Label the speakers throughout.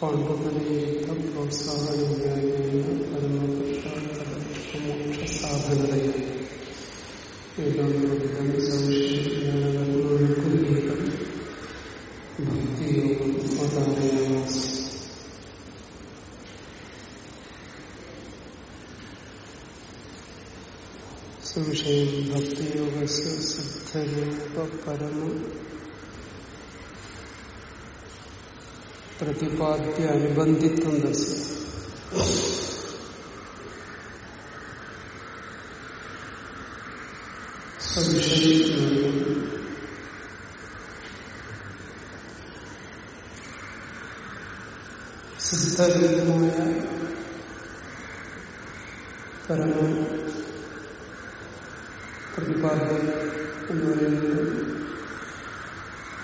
Speaker 1: പാണ്ഡുപനയുക്ത പ്രോത്സാഹനജ്ഞാനേന പരമപുരുഷാർത്ഥമോക്ഷസാധനതയെ ഏകാന്തം സംശയജ്ഞാനകർമ്മകൾക്കും ഭക്തിയോഗം അതാരയാമാസം സംശയം ഭക്തിയോഗ സിദ്ധരൂപ പരമ പ്രതിപാദ്യ അനുബന്ധിത്വം ദർശ സംശയം സിദ്ധരൂപമായ പരമ പ്രതിപാദ്യം എന്ന് പറയുന്നത്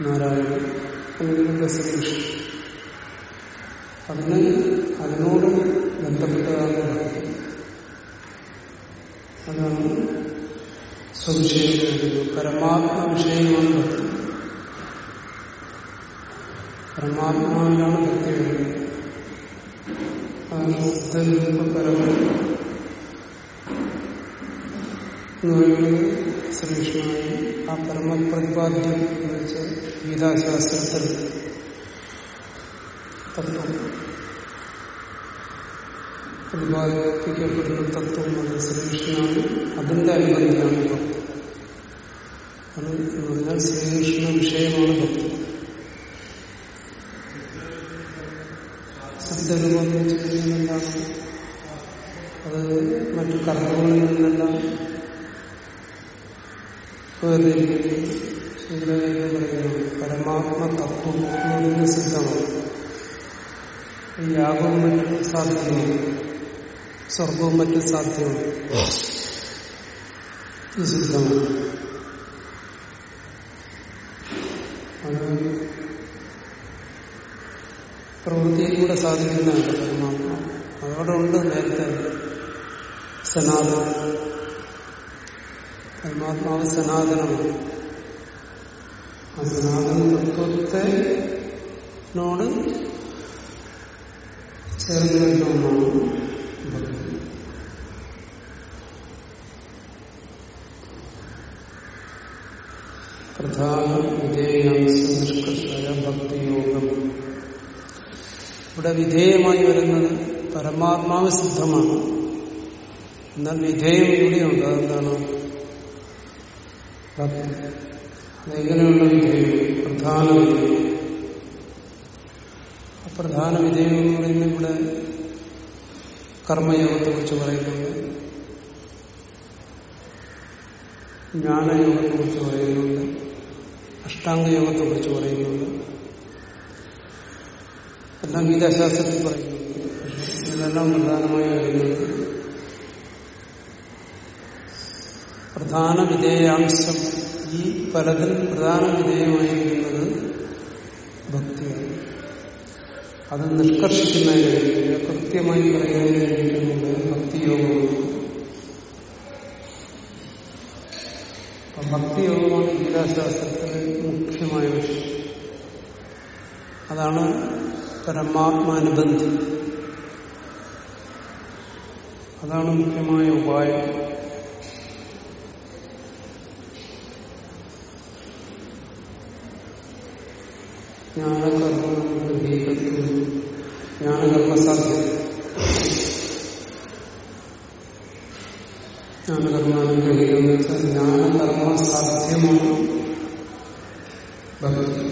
Speaker 1: നാരായണൻ അല്ലെങ്കിൽ ശ്രീകൃഷ്ണൻ അതിന് അതിനോട് ബന്ധപ്പെട്ടതാണ് ഭക്തി അതാണ് സ്വവിഷയം പരമാത്മ വിഷയമാണ് ഭക്തി പരമാത്മാവിനാണ് ഭക്തി വേണ്ടത് അതാണ് സിദ്ധരൂപ പരമ എന്ന് ശ്രീകൃഷ്ണനായി ആ പരമപ്രതിപാദ്യം എന്ന് വെച്ചാൽ ഗീതാശാസ്ത്രത്തിൽ തത്വം. പ്രതിപാദിപ്പിക്കപ്പെടുന്ന തത്വം അത് ശ്രീകൃഷ്ണനാണ്. അതിന്റെ അനുബന്ധിയാണ് ഭക്തി അത് എന്ന് പറഞ്ഞാൽ ശ്രീകൃഷ്ണ വിഷയമാണ് ഭക്തി ശബ്ദരൂപം എന്ന് വെച്ചിട്ടുണ്ടെങ്കിൽ എന്താണ് അത് മറ്റു കർമ്മങ്ങളിൽ നിന്നെല്ലാം വേർതിരിക്കുകയും ശൂദ്രകാര്യം പറയുന്നത് പരമാത്മ തത്വം എന്ന് പറയുന്നത് സിദ്ധമാണ് യാഗവും സാധ്യമാണ് സ്വർഗവും മറ്റും സാധ്യമാണ് അത് പ്രവൃത്തിയിലൂടെ സാധിക്കുന്നതല്ല പരമാത്മ അതോടെ ഉണ്ട് നേരത്തെ. സനാതനം. പരമാത്മാവ് സനാതനമാണ് ആ സനാതന തത്വത്തിനോട് ചേർന്ന് വരുന്ന ഒന്നാണ് ഭക്തി ഭക്തിയോഗം ഇവിടെ വിധേയമായി വരുന്നത് പരമാത്മാവ് സിദ്ധമാണ്. എന്നാൽ വിധേയം ഇവിടെയുണ്ട് അതെന്താണ്? ഭക്തി അതെങ്ങനെയുള്ള വിധേയം പ്രധാന വിധേയം. പ്രധാന വിധേയം. കർമ്മയോഗത്തെ കുറിച്ച് പറയുന്നുണ്ട്. ജ്ഞാനയോഗത്തെ കുറിച്ച് പറയുന്നുണ്ട്. അഷ്ടാംഗയോഗത്തെ കുറിച്ച് പറയുന്നുണ്ട്. എല്ലാം ഗീതാശാസ്ത്രത്തിൽ പറയുന്നുണ്ട്. ഇതെല്ലാം പ്രധാനമായി വരുന്നത് പ്രധാന വിധേയാംശം ഈ പലതിൽ പ്രധാന വിധേയമായിരിക്കുന്നത് അത് നിഷ്കർഷിക്കുന്നതിന് കൃത്യമായി പറയുന്നതിനുണ്ട് ഭക്തിയോഗം. ഭക്തിയോഗമാണ് ഗീതാശാസ്ത്രത്തിലെ മുഖ്യമായ വിഷയം. അതാണ് പരമാത്മാനുബന്ധി. അതാണ് മുഖ്യമായ ഉപായം. ജ്ഞാനകർമ്മ ജ്ഞാനകർമ്മസാധ്യത ജ്ഞാനകർമാനുഗ്രഹീതം എന്ന് വെച്ചാൽ ജ്ഞാനകർമ്മ സാധ്യമാണ് ഭക്തി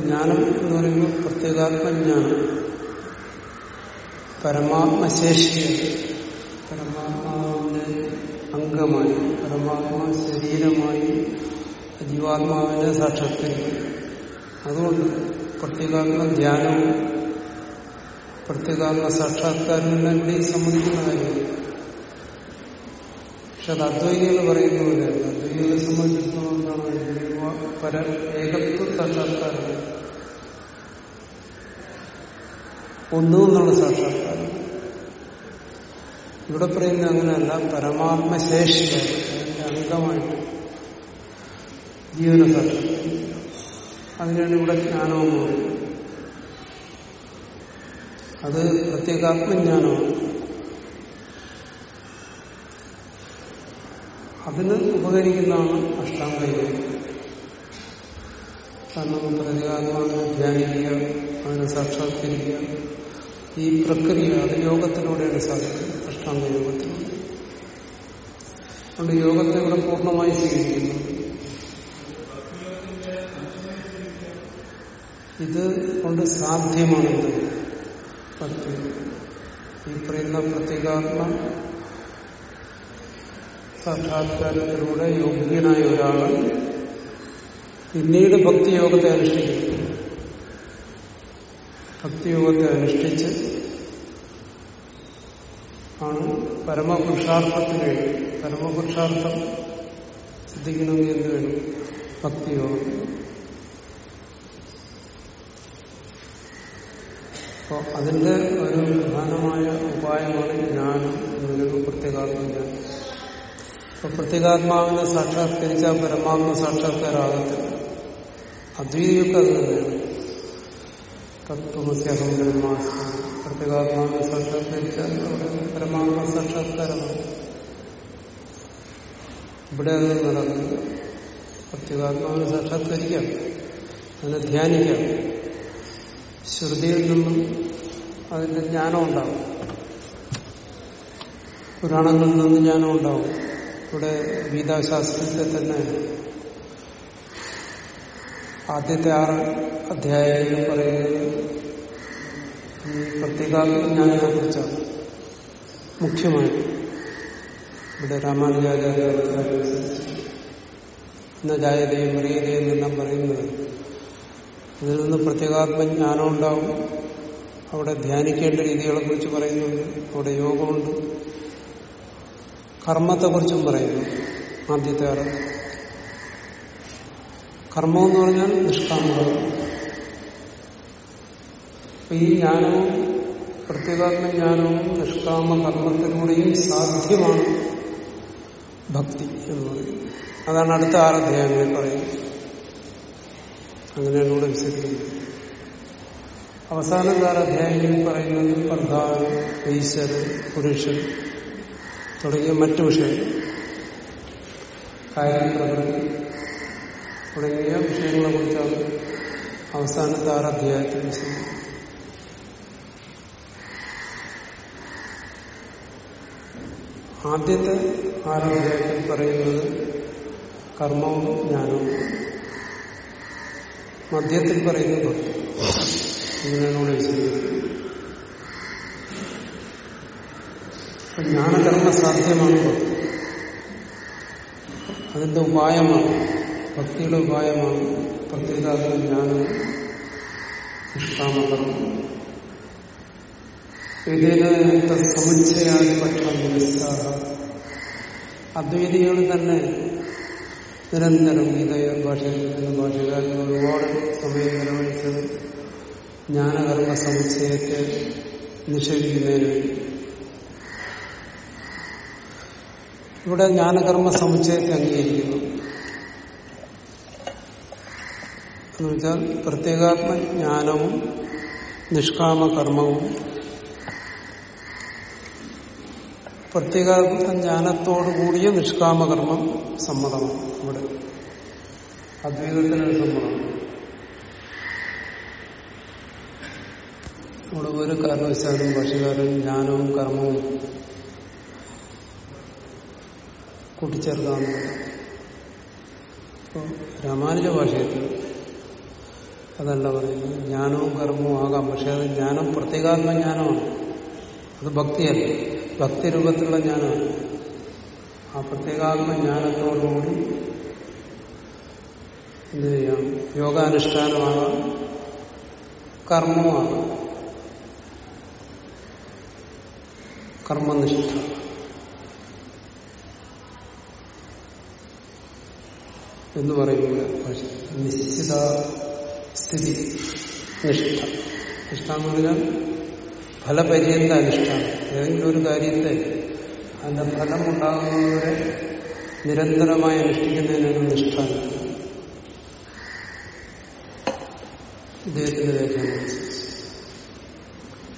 Speaker 1: ജ്ഞാനം എന്ന് പറയുമ്പോൾ പ്രത്യേകാത്മജ്ഞാനം. പരമാത്മശേഷി പരമാത്മാവിന്റെ അംഗമായി പരമാത്മാ ശരീരമായി ജീവാത്മാവിനെ സാക്ഷാത്കരിക്കും അതുകൊണ്ട് പ്രത്യേകാത്മ ധ്യാനവും പ്രത്യേകാത്മ സാക്ഷാത്കാരമെല്ലാം ഇവിടെ സംബന്ധിക്കുന്ന കാര്യമാണ് പക്ഷെ അത് അദ്വൈതികൾ പറയുന്ന പോലെയല്ല അദ്വൈതികളെ സംബന്ധിച്ചിടത്തോളം പര ഏകത്വ സാക്ഷാത്കാരം ഒന്നു എന്നുള്ള സാക്ഷാത്കാരം. ഇവിടെ പറയുന്ന അങ്ങനെയല്ല. പരമാത്മശേഷി അതിന്റെ അംഗമായിട്ട് ജീവന അതിനാണ് ഇവിടെ ജ്ഞാനമെന്ന് പറയുന്നത് അത് പ്രത്യേകാത്മജ്ഞാനമാണ്. അതിന് ഉപകരിക്കുന്നതാണ് അഷ്ടാംഗയോഗം. കാരണം പ്രത്യേകാത്മാവിനെ ധ്യാനിക്കുക അതിനെ സാക്ഷാത്കരിക്കുക ഈ പ്രക്രിയ അത് യോഗത്തിലൂടെയാണ് സാധിക്കുന്നത് അഷ്ടാംഗ യോഗത്തിലൂടെ അതുകൊണ്ട് യോഗത്തെ ഇവിടെ പൂർണമായി സ്വീകരിക്കുന്നു. ഇത് കൊണ്ട് സാധ്യമാണിത് പറയുന്ന പ്രത്യേകാത്മ. സാക്ഷാത്കാരത്തിലൂടെ യോഗ്യനായ ഒരാൾ പിന്നീട് ഭക്തിയോഗത്തെ അനുഷ്ഠിക്കും ഭക്തിയോഗത്തെ അനുഷ്ഠിച്ച് ആണ് പരമപുരുഷാർത്ഥത്തിന് വേണ്ടി. പരമപുരുഷാർത്ഥം സിദ്ധിക്കണമെങ്കിൽ എന്ത് വേണം ഭക്തിയോഗം. അപ്പോ അതിന്റെ ഒരു പ്രധാനമായ ഉപായമാണ് ജ്ഞാനം എന്നൊരു പ്രത്യേകാത്മജ്ഞാനം അപ്പൊ പ്രത്യേകാത്മാവിനെ സാക്ഷാത്കരിച്ചാൽ പരമാത്മ സാക്ഷാത്കാരാകത്തില്ല അദ്വൈതിയൊക്കെ അത് തന്നെയാണ് തത്വമസ്യഹം ബ്രഹ്മാസ്തി പ്രത്യേകാത്മാവിനെ സാക്ഷാത്കരിച്ചാൽ പരമാത്മ സാക്ഷാത്കാരമാണ്. ഇവിടെ അത് നടക്കുന്നത് പ്രത്യേകാത്മാവിനെ സാക്ഷാത്കരിക്കാം. അതിനെ ധ്യാനിക്കാം. ശ്രുതിയിൽ നിന്നും അതിന്റെ ജ്ഞാനം ഉണ്ടാവും. പുരാണങ്ങളിൽ നിന്ന് ജ്ഞാനം ഉണ്ടാവും. ഇവിടെ ഗീതാശാസ്ത്രത്തെ തന്നെ ആദ്യത്തെ ആറ് അധ്യായങ്ങളിൽ പറയുന്നത് ഈ പ്രത്യേകാത്മജ്ഞാനത്തെ കുറിച്ചാണ്. മുഖ്യമായി ഇവിടെ രാമാനുജാചാര്യ എന്ന ജായതയും പ്രിയതയും എന്നെല്ലാം പറയുന്നത്. ഇതിൽ നിന്ന് പ്രത്യേകാത്മജ്ഞാനം ഉണ്ടാവും. അവിടെ ധ്യാനിക്കേണ്ട രീതികളെ കുറിച്ച് പറയുന്നു അവിടെ യോഗമുണ്ട്. കർമ്മത്തെക്കുറിച്ചും പറയുന്നു ആദ്യത്തെ ആറ്. കർമ്മം എന്ന് പറഞ്ഞാൽ നിഷ്കാമം ഈ ജ്ഞാനവും പ്രത്യേകാത്മ ജ്ഞാനവും നിഷ്കാമ കർമ്മത്തിലൂടെയും സാധ്യമാണ് ഭക്തി എന്ന് പറയുന്നത്. അതാണ് അടുത്ത ആറ് അധ്യായങ്ങളിൽ അങ്ങനെയാണ് ഇവിടെ വിശദീകരിക്കുന്നത്. അവസാനത്തെ ആറ് അധ്യായങ്ങളിൽ പറയുന്നത് പ്രധാന ഈശ്വരൻ പുരുഷൻ തുടങ്ങിയ മറ്റു വിഷയങ്ങൾ കാര്യം പ്രകൃതി തുടങ്ങിയ വിഷയങ്ങളെ കുറിച്ചാണ് അവസാനത്തെ ആറ് അധ്യായത്തിൽ വിശദീകരിക്കുന്നത് ആദ്യത്തെ ആരോഗ്യത്തിൽ പറയുന്നത് കർമ്മവും ജ്ഞാനവും. മധ്യത്തിൽ പറയുന്നത് ഭക്തി ഇങ്ങനെയാണ് വിശദീകരിക്കും ജ്ഞാനകർമ്മ സാധ്യമാണ് ഭക്തി അതിന്റെ ഉപായമാണ്. ഭക്തിയുടെ ഉപായമാണ്. പ്രത്യേകാത്മ ജ്ഞാനം നിഷ്കാമകർമ്മം. ഇതിന് സമുച്ചയാതി പക്ഷം നിസ്സാഹ അദ്വൈതികൾ തന്നെ നിരന്തരം ഗീതയ ഭാഷയിൽ ഭാഷകാരൻ ഒരുപാട് സമയം ചെലവഴിച്ചത്. ജ്ഞാനകർമ്മ സമുച്ചയത്തെ നിഷേധിക്കുന്നതിന് ഇവിടെ ജ്ഞാനകർമ്മ സമുച്ചയത്തെ അംഗീകരിക്കുന്നു. എന്നുവെച്ചാൽ പ്രത്യേകാത്മ ജ്ഞാനവും നിഷ്കാമ കർമ്മവും പ്രത്യേകാത്മ ജ്ഞാനത്തോടുകൂടിയ നിഷ്കാമകർമ്മം സമ്മതമാണ് ഇവിടെ. അദ്വൈതത്തിനൊരു സമ്മതമാണ്. ഇവിടെ ഒരു കാരണവശാലും ഭാഷകാരൻ ജ്ഞാനവും കർമ്മവും കൂട്ടിച്ചേർക്കാന്ന് അപ്പോൾ രാമാനുജ ഭാഷയത്തിൽ അതല്ല പറയുന്നത്. ജ്ഞാനവും കർമ്മവും ആകാം. പക്ഷെ അത് ജ്ഞാനം പ്രത്യേകാത്മ ജ്ഞാനമാണ്. അത് ഭക്തിയല്ല. ഭക്തി രൂപത്തിലുള്ള ജ്ഞാനമാണ്. ആ പ്രത്യേകാത്മ ജ്ഞാനത്തോടുകൂടി എന്ത് ചെയ്യാം? യോഗാനുഷ്ഠാനമാകാം. കർമ്മമാകാം കർമ്മനിഷ്ഠ. എന്ന് പറയുന്നത് നിശ്ചിത സ്ഥിതി നിഷ്ഠ. നിഷ്ഠ എന്ന് പറഞ്ഞാൽ ഫലപര്യന്ത അനുഷ്ഠാനം ഏതെങ്കിലും ഒരു കാര്യത്തെ അതിന്റെ ഫലം ഉണ്ടാകുന്നവരെ നിരന്തരമായി അനുഷ്ഠിക്കുന്നതിനാണ് നിഷ്ഠാനം ഇദ്ദേഹത്തിന്റെ വ്യാഖ്യാനം.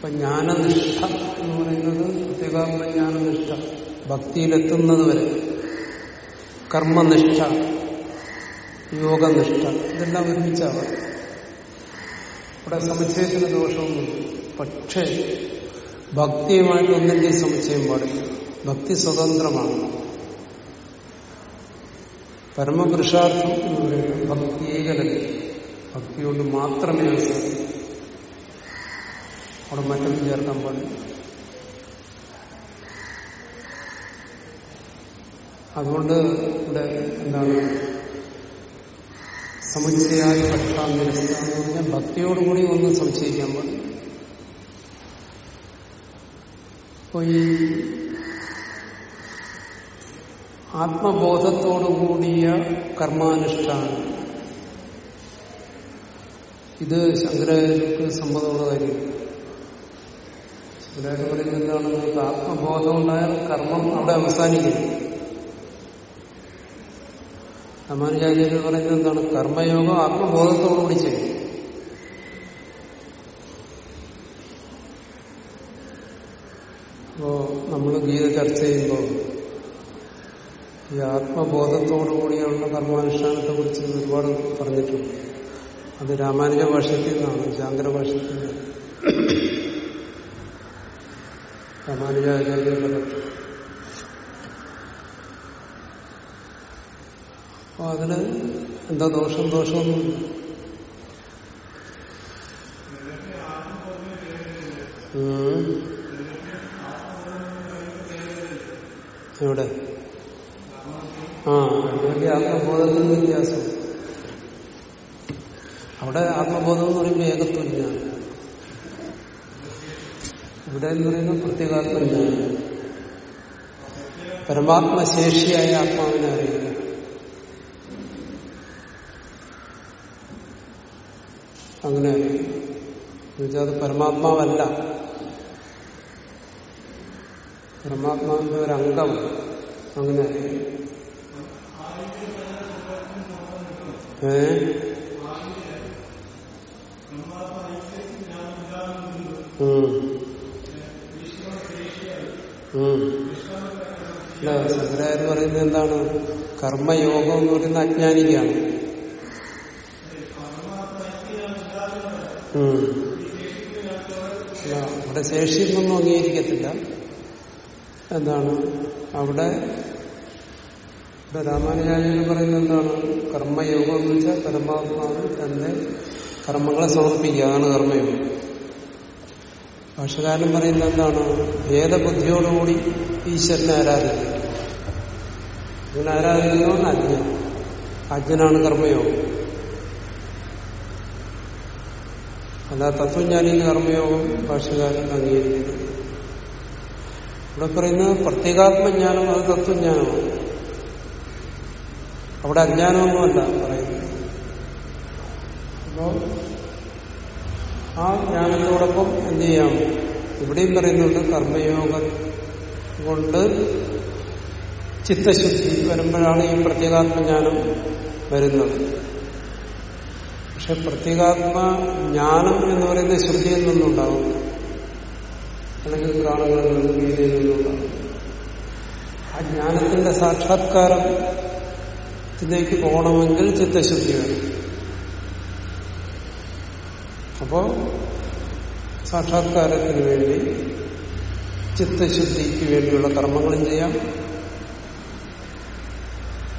Speaker 1: അപ്പൊ ജ്ഞാനനിഷ്ഠ എന്ന് പറയുന്നത് പ്രത്യേകാത്മ ജ്ഞാനനിഷ്ഠ ഭക്തിയിലെത്തുന്നത് വരെ. കർമ്മനിഷ്ഠ യോഗനിഷ്ഠ ഇതെല്ലാം ഒരുമിച്ചാണ്. ഇവിടെ സമുച്ചയത്തിന് ദോഷമൊന്നുമില്ല. പക്ഷേ ഭക്തിയുമായിട്ട് ഒന്നിന്റെ സമുച്ചയം പാടില്ല. ഭക്തി സ്വതന്ത്രമാണ്. പരമപുരുഷാർത്ഥം പറയുന്നത് ഭക്തി ഏകലല്ല ഭക്തി കൊണ്ട് മാത്രമേ സാധിക്കൂ അവിടെ മറ്റൊന്നും ചേർക്കാൻ പാടില്ല അതുകൊണ്ട് ഇവിടെ എന്താണ്? സമുച്ചയായ ഭക്ഷണം പറഞ്ഞാൽ ഭക്തിയോടുകൂടി ഒന്നും സംശയിക്കാൻ പാടില്ല അപ്പൊ ഈ ആത്മബോധത്തോടുകൂടിയ കർമാനുഷ്ഠാനം. ഇത് ശങ്കരാചാര്യർക്ക് സമ്മതമുള്ള കാര്യം ശങ്കരാചാര്യ പറയുന്നത് എന്താണ് നിങ്ങൾക്ക് ആത്മബോധം ഉണ്ടായാൽ കർമ്മം അവിടെ അവസാനിക്കുന്നു രാമാനുചാര്യർ പറയുന്നത് എന്താണ്? കർമ്മയോഗം ആത്മബോധത്തോടുകൂടി ചെയ്യും. അപ്പോ നമ്മൾ ഗീത ചർച്ച ചെയ്യുമ്പോൾ ഈ ആത്മബോധത്തോടുകൂടിയുള്ള കർമാനുഷ്ഠാനത്തെ കുറിച്ച് ഒരുപാട് പറഞ്ഞിട്ടുണ്ട്. അത് രാമാനുജ ഭാഷത്തിൽ നിന്നാണ് ശാങ്കര ഭാഷത്തിൽ നിന്ന് രാമാനുജാചാര്യരുടെ അപ്പൊ അതിന് എന്താ ദോഷം? ഉം. എവിടെ? ആ വലിയ ആത്മബോധത്തിൽ വ്യത്യാസം. അവിടെ ആത്മബോധം എന്ന് പറയുമ്പോൾ ഏകത്വജ്ഞാനം ഇവിടെ എന്ന് പറയുന്നത് പ്രത്യേകാത്മജ്ഞാനം പരമാത്മശേഷിയായ ആത്മാവിനെ അറിയുക. അങ്ങനെ അറിയുക. അത് പരമാത്മാവല്ല. പരമാത്മാവിന്റെ ഒരു അംഗം അങ്ങനെ അറിയുക. ഏ? ഉം. ശങ്കരാചാര്യ പറയുന്നത് എന്താണ്? കർമ്മയോഗം എന്ന് പറയുന്ന അജ്ഞാനിക്കാണ്. അവിടെ ശേഷിയൊന്നും അംഗീകരിക്കത്തില്ല. എന്താണ്? അവിടെ ഇവിടെ പറയുന്നത് എന്താണ്? കർമ്മയോഗം എന്ന് വെച്ചാൽ പരമാത്മാവ് തന്റെ കർമ്മങ്ങളെ സമർപ്പിക്കുക അതാണ് കർമ്മയോഗം. ഭാഷകാരൻ പറയുന്ന എന്താണ്? ഭേദബുദ്ധിയോടുകൂടി ഈശ്വരനെ ആരാധിക്കുക അങ്ങനെ ആരാധിക്കുന്ന? അജ്ഞൻ. അജ്ഞനാണ് കർമ്മയോഗം. അല്ല തത്വജ്ഞാനിന്റെ കർമ്മയോഗം ഭാഷകാരൻ അംഗീകരിക്കുന്നത് ഇവിടെ പറയുന്നത് പ്രത്യേകാത്മജ്ഞാനം അത് തത്വജ്ഞാനമാണ്. അവിടെ അജ്ഞാനമൊന്നുമല്ല പറയുന്നത്. അപ്പോ ആ ജ്ഞാനത്തോടൊപ്പം എന്ത് ചെയ്യാം ഇവിടെയും പറയുന്നുണ്ട് കർമ്മയോഗം കൊണ്ട് ചിത്തശുദ്ധി വരുമ്പോഴാണ് ഈ പ്രത്യേകാത്മജ്ഞാനം വരുന്നത്. പക്ഷെ പ്രത്യേകാത്മ ജ്ഞാനം എന്ന് പറയുന്നത് ശ്രുതിയിൽ നിന്നുണ്ടാവും. അല്ലെങ്കിൽ പ്രാണങ്ങളിൽ നിന്നും ഗീതയിൽ നിന്നുണ്ടാവും. ആ ജ്ഞാനത്തിന്റെ സാക്ഷാത്കാരത്തിലേക്ക് പോകണമെങ്കിൽ ചിത്തശുദ്ധി വേണം അപ്പോ സാക്ഷാത്കാരത്തിന് വേണ്ടി ചിത്തശുദ്ധിക്ക് വേണ്ടിയുള്ള കർമ്മങ്ങളും ചെയ്യാം.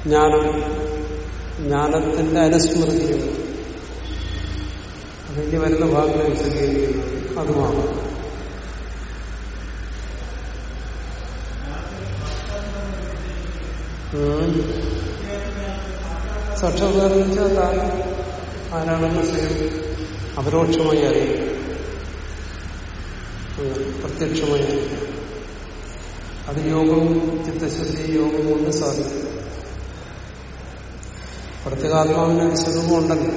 Speaker 1: ജ്ഞാനം ജ്ഞാനത്തിന്റെ അനുസ്മൃതിയും അതിന്റെ വരുന്ന ഭാഗങ്ങൾ വിശദീകരിക്കുന്നത് അതുമാണ്. സാക്ഷാത്കാരം വെച്ചാൽ ആരാണെന്ന് സ്വയം അപരോക്ഷമായി അറിയും പ്രത്യക്ഷമായി അത് യോഗവും ചിത്തശുദ്ധി യോഗം കൊണ്ട് സാധിക്കും. പ്രത്യേകാത്മാവിന് സ്വരൂപമുണ്ടല്ലോ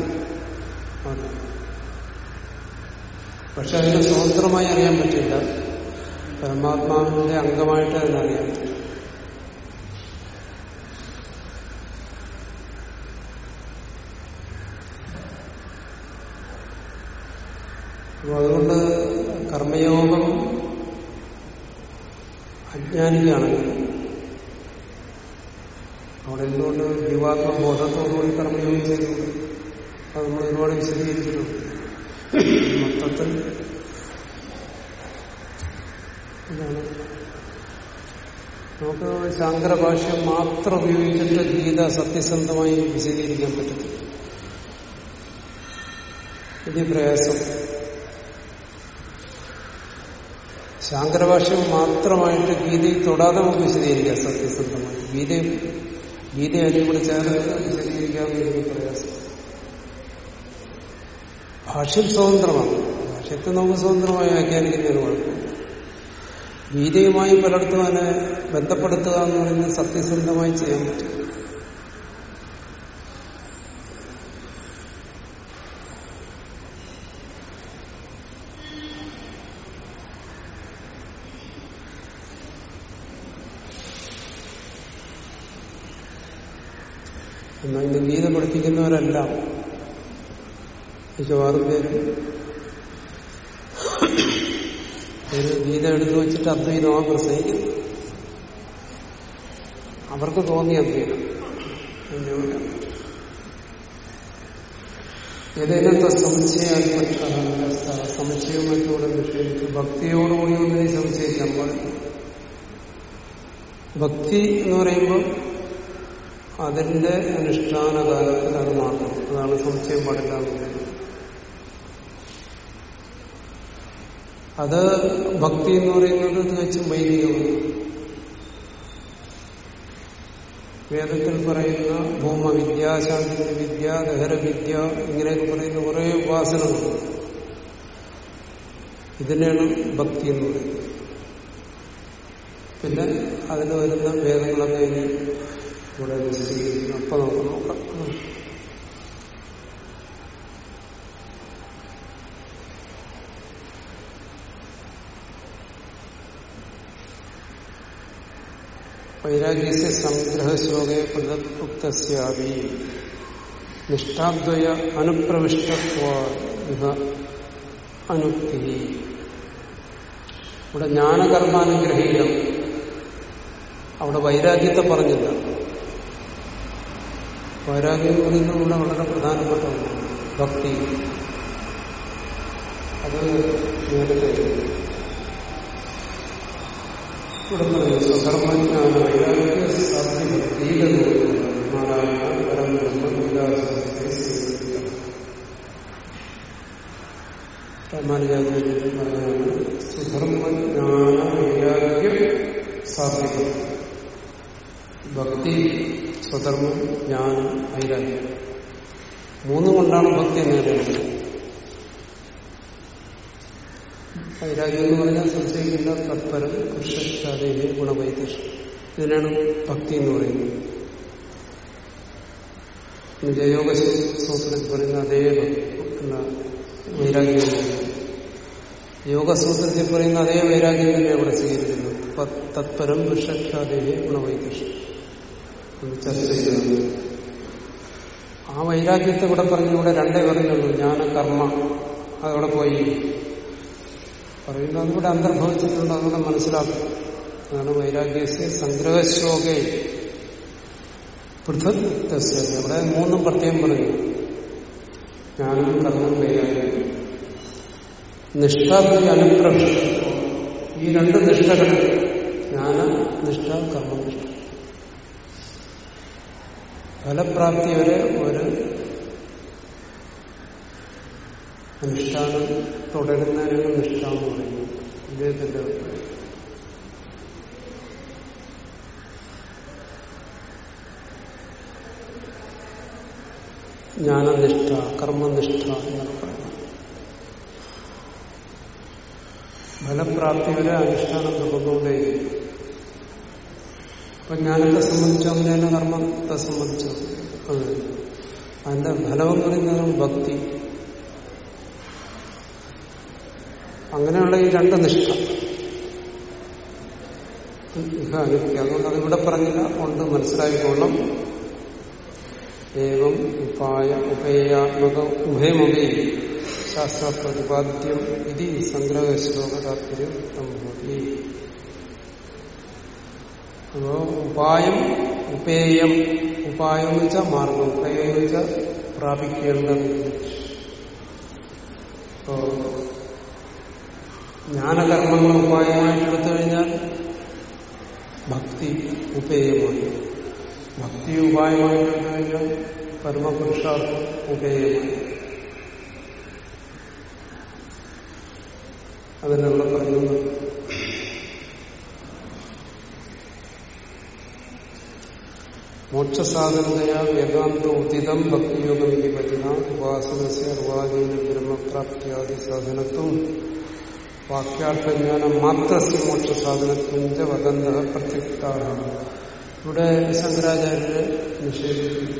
Speaker 1: പക്ഷെ അതിനെ സ്വതന്ത്രമായി അറിയാൻ പറ്റില്ല. പരമാത്മാവിന്റെ അംഗമായിട്ട് അതിനറിയാൻ പറ്റും അതുകൊണ്ട് കർമ്മയോഗം അജ്ഞാനിക്കാണെങ്കിൽ അവിടെ എന്തുകൊണ്ട് ജീവാത്മ ബോധത്തോടുകൂടി കർമ്മയോഗം ചെയ്തു അത് നമ്മൾ ഒരുപാട് വിശദീകരിച്ചിട്ടുണ്ട് മൊത്തത്തിൽ ഇതാണ്. നമുക്ക് ശാങ്കര മാത്രം ഉപയോഗിച്ചിട്ട് ഗീത സത്യസന്ധമായി വിശദീകരിക്കാൻ പറ്റും വലിയ പ്രയാസം. ശാങ്കരഭാഷ്യം മാത്രമായിട്ട് ഗീതയിൽ തൊടാതെ നമുക്ക് വിശദീകരിക്കാം സത്യസന്ധമായി. ഗീത ഗീത അതിനെ കൂടെ ചേർത്ത് വിശദീകരിക്കാമെന്ന് പ്രയാസം. ഭാഷ്യം സ്വതന്ത്രമാണ്. ഭാഷ്യത്തെ നമുക്ക് സ്വതന്ത്രമായി വ്യാഖ്യാനിക്കുന്നതിന് കുഴപ്പമില്ല. ഗീതയുമായി പലയിടത്തും അതിനെ ബന്ധപ്പെടുത്തുക എന്ന് പറയുന്നത് സത്യസന്ധമായി ചെയ്യാൻ പറ്റും എന്നാൽ ഇന്ന് ഗീത പഠിപ്പിക്കുന്നവരല്ല മിക്കവാറും പേരും ഒരു ഗീത എടുത്തു വെച്ചിട്ട് അദ്വൈതമാണ് പ്രസംഗിക്കുന്നത് അവർക്ക് തോന്നിയ അദ്വൈതം ഏതെങ്കിലും സംശയാൽപ്പെട്ട സംശയവും മറ്റോടെ നിഷേധിച്ച് ഭക്തിയോടുകൂടി ഒന്നിനെ സംശയിക്കാൻ പാടില്ല ഭക്തി എന്ന് പറയുമ്പോൾ അതിന്റെ അനുഷ്ഠാന കാലത്തിൽ അത് മാത്രം. അതാണ് സംശയം പാടില്ല അത് ഭക്തി എന്ന് പറയുന്നത് തികച്ചും വൈദികമാണ്. വേദത്തിൽ പറയുന്ന ഭൂമവിദ്യ ശാന്തി വിദ്യ ദഹരവിദ്യ ഇങ്ങനെയൊക്കെ പറയുന്ന കുറെ ഉപാസനകളുണ്ട് ഇതിനാണ് ഭക്തി എന്ന് പറയുന്നത്. പിന്നെ അതിന് വരുന്ന ഭേദങ്ങളൊക്കെ ഇനി ഇവിടെ വിശദീകരിക്കുന്നു അപ്പൊ നമുക്ക് നോക്കാം. വൈരാഗ്യസ്യ സംഗ്രഹശ്ലോകെ പ്രദുക്തസ്യാപി നിഷ്ഠാദ്വയ അനുപ്രവിഷ്ടത്വ അനുക്തി. ഇവിടെ ജ്ഞാനകർമാനുഗ്രഹീതം. അവിടെ വൈരാഗ്യത്തെ പറഞ്ഞില്ല. വൈരാഗ്യം എന്ന് പറയുന്നത് വളരെ പ്രധാനപ്പെട്ട ഒന്നാണ് ഭക്തി. അത് ഇവിടെ പറയുന്നത് സ്വകർമ്മജ്ഞാന വൈരാഗ്യ സാധ്യത നാരായണ പരബ്രഹ്മ വികാസത്തെ രാമാനുജാചാര്യൻ പറയുന്നത് സുധർമ്മജ്ഞാന വൈരാഗ്യം സാധ്യത ഭക്തി സ്വധർമ്മം ജ്ഞാനം വൈരാഗ്യം. മൂന്നും കൊണ്ടാണ് ഭക്തി നേടേണ്ടത് വൈരാഗ്യം എന്ന് പറഞ്ഞാൽ സംശയിക്കുന്ന തത്പരം കൃഷ്ണശാലയിലെ ഗുണവൈദ്യം ഇതിനാണ് ഭക്തി എന്ന് പറയുന്നത്. ജയോഗ സൂത്രത്തിൽ പറയുന്ന അതേ വൈരാഗ്യം യോഗസൂത്രത്തിൽ പറയുന്ന അതേ വൈരാഗ്യം തന്നെ അവിടെ സ്വീകരിക്കുന്നു. തത്പരം വൃക്ഷാദേവി ഗുണവൈദ്യം ചർച്ച ചെയ്തത് ആ വൈരാഗ്യത്തെ ഇവിടെ പറഞ്ഞു ഇവിടെ രണ്ടേ പറഞ്ഞുള്ളൂ. ജ്ഞാന കർമ്മ അതവിടെ പോയി. പറയുന്നത് അതിവിടെ അന്തർഭവിച്ചിട്ടുണ്ട് അതുകൂടെ മനസ്സിലാക്കും. അതാണ് വൈരാഗ്യസ്യ സംഗ്രഹശ്ലോകെ പൃഥക് അവിടെ മൂന്നും പ്രത്യേകം പറഞ്ഞു ജ്ഞാനം കർമ്മം വൈരാഗ്യം നിഷ്ഠ അനുപ്രവിഷ്ടത്വം ഈ രണ്ട് നിഷ്ഠകൾ. ജ്ഞാന നിഷ്ഠ കർമ്മനിഷ്ഠ ഫലപ്രാപ്തി വരെ ഒരു അനുഷ്ഠാനം തുടരുന്നതിനാണ് നിഷ്ഠാന്ന് പറയുന്നു. ഇദ്ദേഹത്തിന്റെ ജ്ഞാനനിഷ്ഠ കർമ്മനിഷ്ഠ എന്നൊക്കെ പറയുന്നത്. ഫലപ്രാപ്തി വരെ അനുഷ്ഠാനം തുടർന്നുകൊണ്ടേയിരിക്കും അപ്പൊ ജ്ഞാനത്തെ സംബന്ധിച്ചോ അങ്ങനെ തന്നെ കർമ്മത്തെ സംബന്ധിച്ചോ അങ്ങനെ അതിന്റെ ഫലം പറയുന്നതാണ് ഭക്തി. അങ്ങനെയുള്ള ഈ രണ്ട് നിഷ്ഠ. അനുഭവിക്കുക. അതുകൊണ്ട് അതിവിടെ പറഞ്ഞില്ല. കൊണ്ട് മനസ്സിലായിക്കൊള്ളും ഏവം ഉപായ ഉപേയാത്മക ശാസ്ത്ര ശാസ്ത്രപ്രതിപാദ്യം ഇത് സംഗ്രഹ ശ്ലോക താല്പര്യം സംഭവി അപ്പോ ഉപായം ഉപേയം. ഉപായം എന്ന് വെച്ചാൽ മാർഗം ഉപേയം എന്ന് വെച്ചാൽ പ്രാപിക്കേണ്ടത്. ജ്ഞാനകർമ്മങ്ങൾ ഉപായമായി എടുത്തു കഴിഞ്ഞാൽ ഭക്തി ഉപേയമായി. ഭക്തി ഉപായമായി എടുത്തു കഴിഞ്ഞാൽ പരമപുരുഷാർത്ഥം ഉപേയമായി. അതിനുള്ള പറയുന്നത് മോക്ഷസാധനതയാ വേദാന്ത ഉദിതം ഭക്തിയോഗം ഇനി പറ്റുന്ന ഉപാസനസ്യ അർവാദീന ബ്രഹ്മപ്രാപ്തിയാദി സാധനത്വം. വാക്യാർത്ഥജ്ഞാനം മാത്രസ്യ മോക്ഷസാധനത്തിന്റെ വകന്ത പ്രത്യക്താണ് ഇവിടെ ശങ്കരാചാര്യരെ നിഷേധിക്കുന്നു